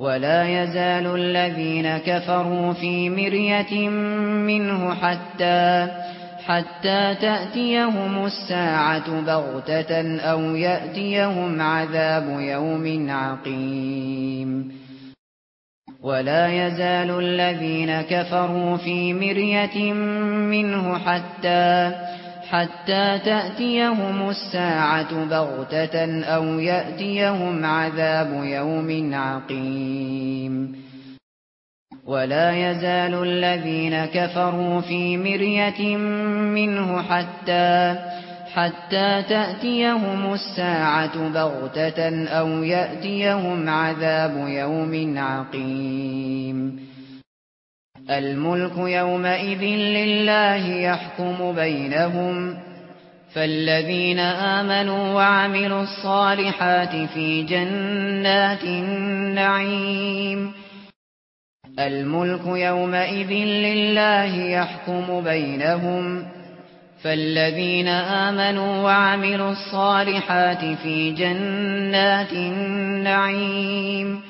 A: ولا يزال الذين كفروا في مرية منه حتى حتى تأتيهم الساعة بغتة أو يأتيهم عذاب يوم عقيم. ولا يزال الذين كفروا في مرية منه حتى حتى تأتيهم الساعة بغتة أو يأتيهم عذاب يوم عقيم ولا يزال الذين كفروا في مرية منه حتى حتى تأتيهم الساعة بغتة أو يأتيهم عذاب يوم عقيم الملك يومئذ لله يحكم بينهم فالذين آمنوا وعملوا الصالحات في جنات النعيم. الملك يومئذ لله يحكم بينهم فالذين آمنوا وعملوا الصالحات في جنات النعيم.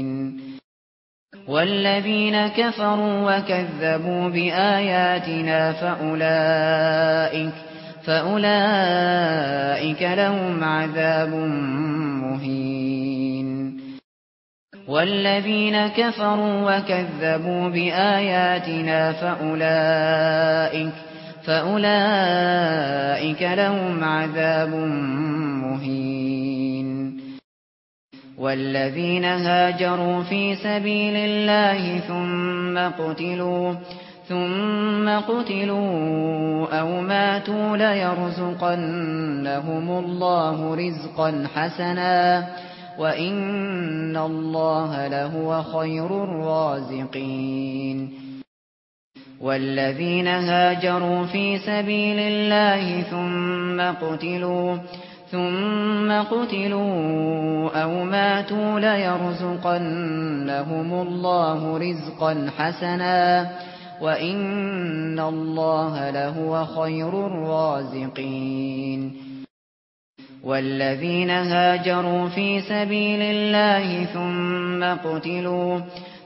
A: والذين كفروا وكذبوا بآياتنا فأولئك فأولئك لهم عذاب مهين. والذين كفروا وكذبوا بآياتنا فأولئك فأولئك لهم عذاب مهين. والذين هاجروا في سبيل الله ثم قتلوا ثم قتلوا أو ماتوا لا يرزقنهم الله رزقا حسنا وان الله له خير الرازقين والذين هاجروا في سبيل الله ثم قتلوا ثم قتلوا أو ماتوا لا يرزقنهم الله رزقا حسنا وان الله له خير الرازقين۔ والذين هاجروا في سبيل الله ثم قتلوا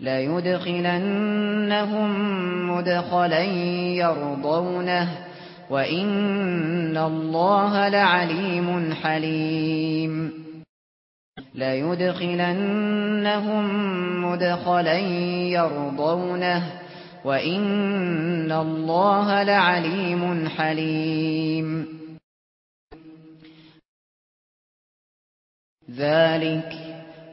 A: لا يدخلنهم مدخلا يرضونه وان الله لعليم حليم لا يدخلنهم مدخلا يرضونه وان الله لعليم حليم ذلك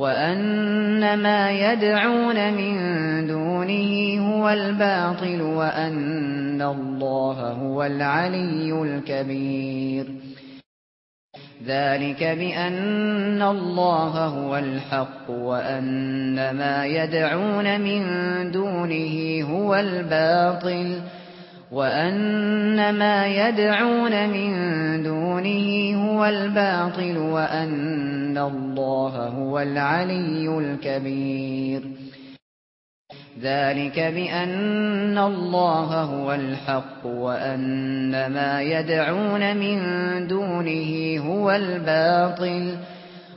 A: وَأَنَّ مَا يَدْعُونَ مِن دُونِهِ هُوَ الْبَاطِلُ وَأَنَّ اللَّهَ هُوَ الْعَلِيُّ الْكَبِيرُ ذَلِكَ بِأَنَّ اللَّهَ هُوَ الْحَقُّ وَأَنَّ مَا يَدْعُونَ مِن دُونِهِ هُوَ الْبَاطِلُ وَأَنَّ مَا يَدْعُونَ مِن دُونِهِ هُوَ الْبَاطِلُ وَأَنَّ اللَّهَ هُوَ الْعَلِيُّ الْكَبِيرُ ذَلِكَ بِأَنَّ اللَّهَ هُوَ الْحَقُّ وَأَنَّ مَا يَدْعُونَ مِن دُونِهِ هُوَ الْبَاطِلُ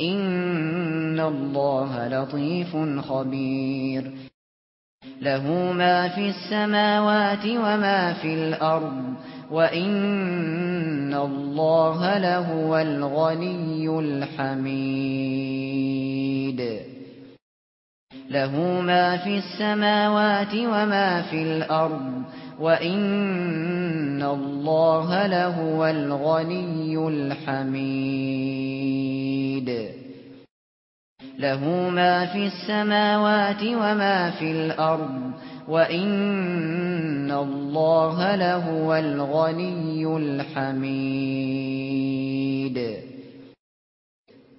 A: ان الله لطيف خبير. له ما في السماوات وما في الأرض وان الله له الغني الحميد. له ما في السماوات وما في الأرض وَإِنَّ اللَّهَ لَهُوَ الْغَنِيُّ الْحَمِيدُ لَهُ مَا فِي السَّمَاوَاتِ وَمَا فِي الْأَرْضِ وَإِنَّ اللَّهَ لَهُوَ الْغَنِيُّ الْحَمِيدُ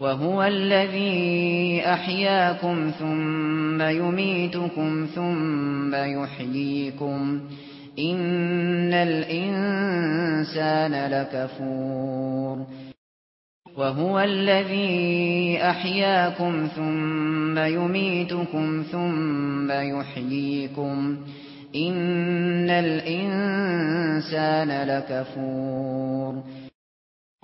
A: وهو الذي احياكم ثم يميتكم ثم يحييكم ان الانسان لكفور. وهو الذي احياكم ثم يميتكم ثم يحييكم ان الانسان لكفور.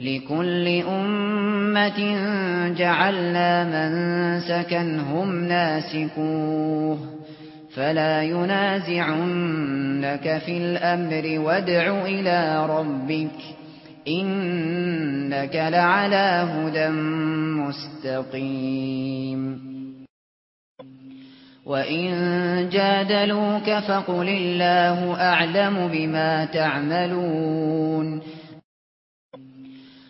A: لكل أمة جعلنا من سكنهم ناسكوه فلا ينازعنك في الأمر وادع إلى ربك إنك لعلى هدى مستقيم وَإِن جَادَلُوكَ فَقُلِ اللَّهُ أَعْلَمُ بِمَا تَعْمَلُونَ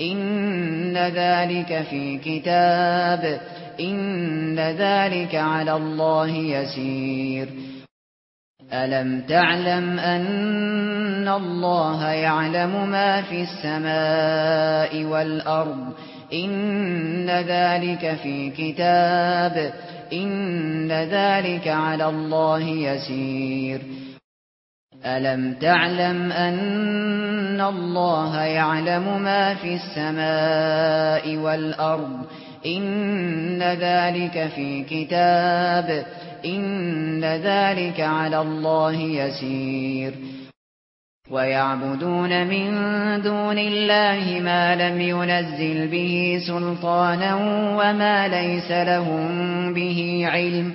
A: ان ذلك في كتاب ان ذلك على الله يسير الم تعلم ان الله يعلم ما في السماء والارض ان ذلك في كتاب ان ذلك على الله يسير أَلَمْ تَعْلَمْ أَنَّ اللَّهَ يَعْلَمُ مَا فِي السَّمَاءِ وَالْأَرْضِ؟ إِنَّ ذَلِكَ فِي كِتَابٍ إِنَّ ذَلِكَ عَلَى اللَّهِ يَسِيرٌ وَيَعْبُدُونَ مِن دُونِ اللَّهِ مَا لَمْ يُنَزِّلْ بِهِ سُلْطَانًا وَمَا لَيْسَ لَهُم بِهِ عِلْمٌ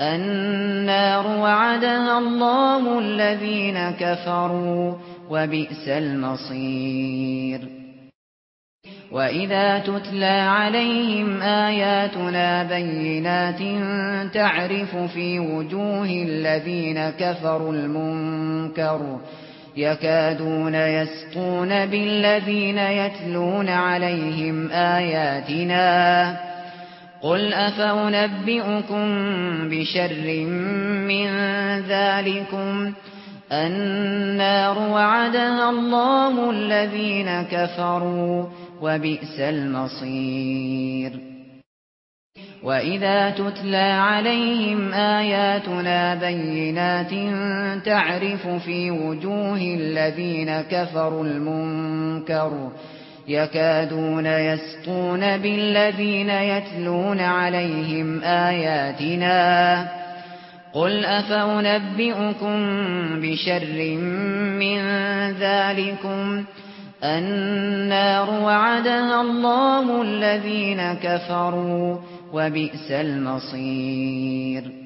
A: النار وعدها الله الذين كفروا وبئس المصير. وإذا تتلى عليهم آياتنا بينات تعرف في وجوه الذين كفروا المنكر يكادون يسقون بالذين يتلون عليهم آياتنا قل أفأنبئكم بشر من ذلكم؟ النار وعدها الله الذين كفروا وبئس المصير. وإذا تتلى عليهم آياتنا بينات تعرف في وجوه الذين كفروا المنكر يكادون يسقون بالذين يتلون عليهم آياتنا قل أفأنبئكم بشر من ذلكم أَنَّ وعدها الله الذين كفروا وبئس المصير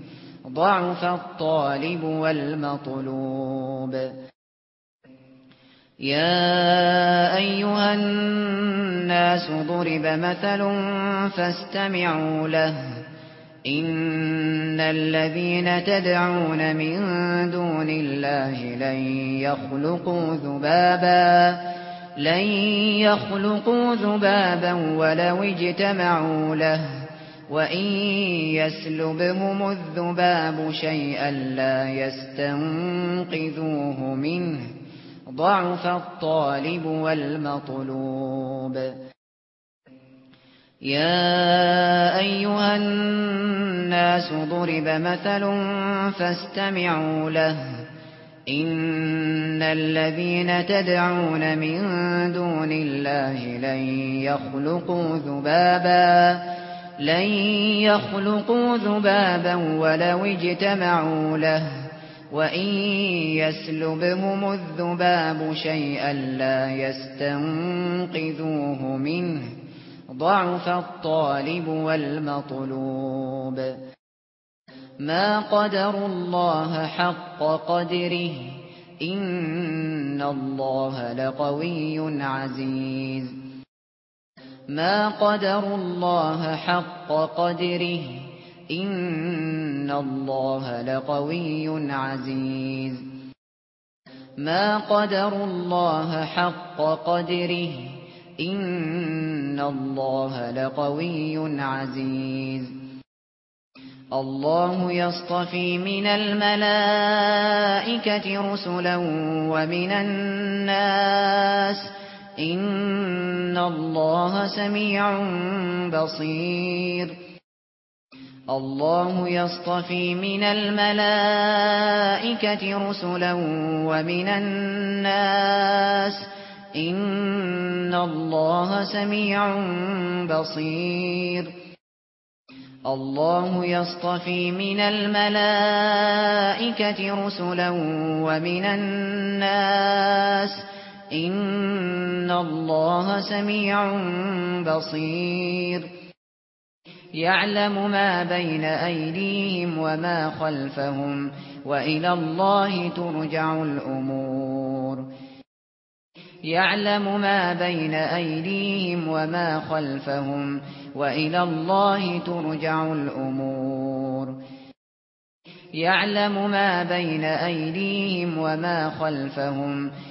A: ضعف الطالب والمطلوب. يا أيها الناس ضرب مثل فاستمعوا له. إن الذين تدعون من دون الله لن يخلقوا ذبابا لن يخلقوا ذبابا ولو اجتمعوا له. وَإِن يَسْلُبْهُمُ الذُّبَابُ شَيْئًا لَّا يَسْتَنقِذُوهُ مِنْهُ ضَعْفَ الطَّالِبِ وَالْمَطْلُوبِ يَا أَيُّهَا النَّاسُ ضُرِبَ مَثَلٌ فَاسْتَمِعُوا لَهُ إِنَّ الَّذِينَ تَدْعُونَ مِن دُونِ اللَّهِ لَن يَخْلُقُوا ذُبَابًا لن يخلقوا ذبابا ولو اجتمعوا له. وإن يسلبهم الذباب شيئا لا يستنقذوه منه. ضعف الطالب والمطلوب. ما قدر الله حق قدره. إن الله لقوي عزيز. ما قدر الله حق قدره إن الله لقوي عزيز. ما قدر الله حق قدره إن الله لقوي عزيز. الله يصطفي من الملائكة رسلا ومن الناس ومن الناس ان الله سميع بصير. الله يصطفي من الملائكه رسلا ومن الناس ان الله سميع بصير. الله يصطفي من الملائكه رسلا ومن الناس ان الله سميع بصير يعلم ما بين ايديهم وما خلفهم والى الله ترجع الأمور يعلم ما بين ايديهم وما خلفهم والى الله ترجع الأمور يعلم ما بين ايديهم وما خلفهم وإلى الله ترجع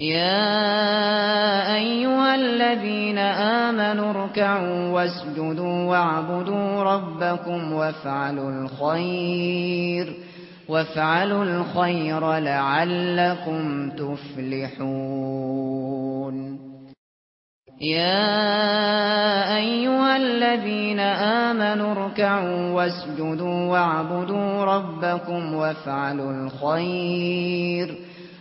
A: يا ايها الذين امنوا اركعوا واسجدوا واعبدوا ربكم وافعلوا الخير وافعلوا الخير لعلكم تفلحون يا ايها الذين امنوا اركعوا واسجدوا واعبدوا ربكم وافعلوا الخير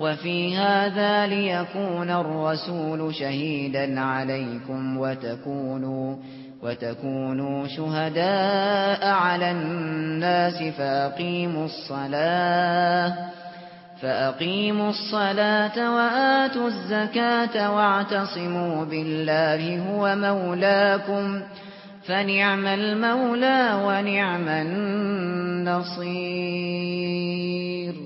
A: وفي هذا ليكون الرسول شهيدا عليكم وتكونوا وتكونوا شهداء على الناس فأقيموا الصلاة فأقيموا الصلاة وآتوا الزكاة واعتصموا بالله هو مولاكم فنعم المولى ونعم النصير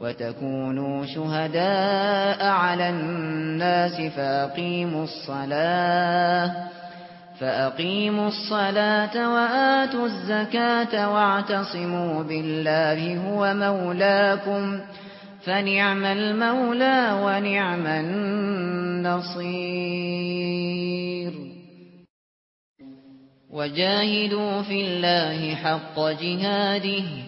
A: وتكونوا شهداء على الناس فأقيموا الصلاة فأقيموا الصلاة وآتوا الزكاة واعتصموا بالله هو مولاكم فنعم المولى ونعم النصير. وجاهدوا في الله حق جهاده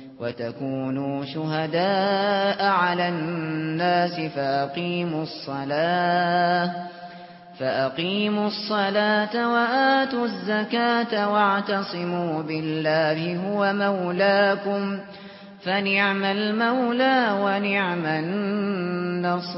A: وتكونوا شهداء على الناس فأقيموا الصلاة فأقيموا الصلاة وآتوا الزكاة واعتصموا بالله هو مولاكم فنعم المولى ونعم النصير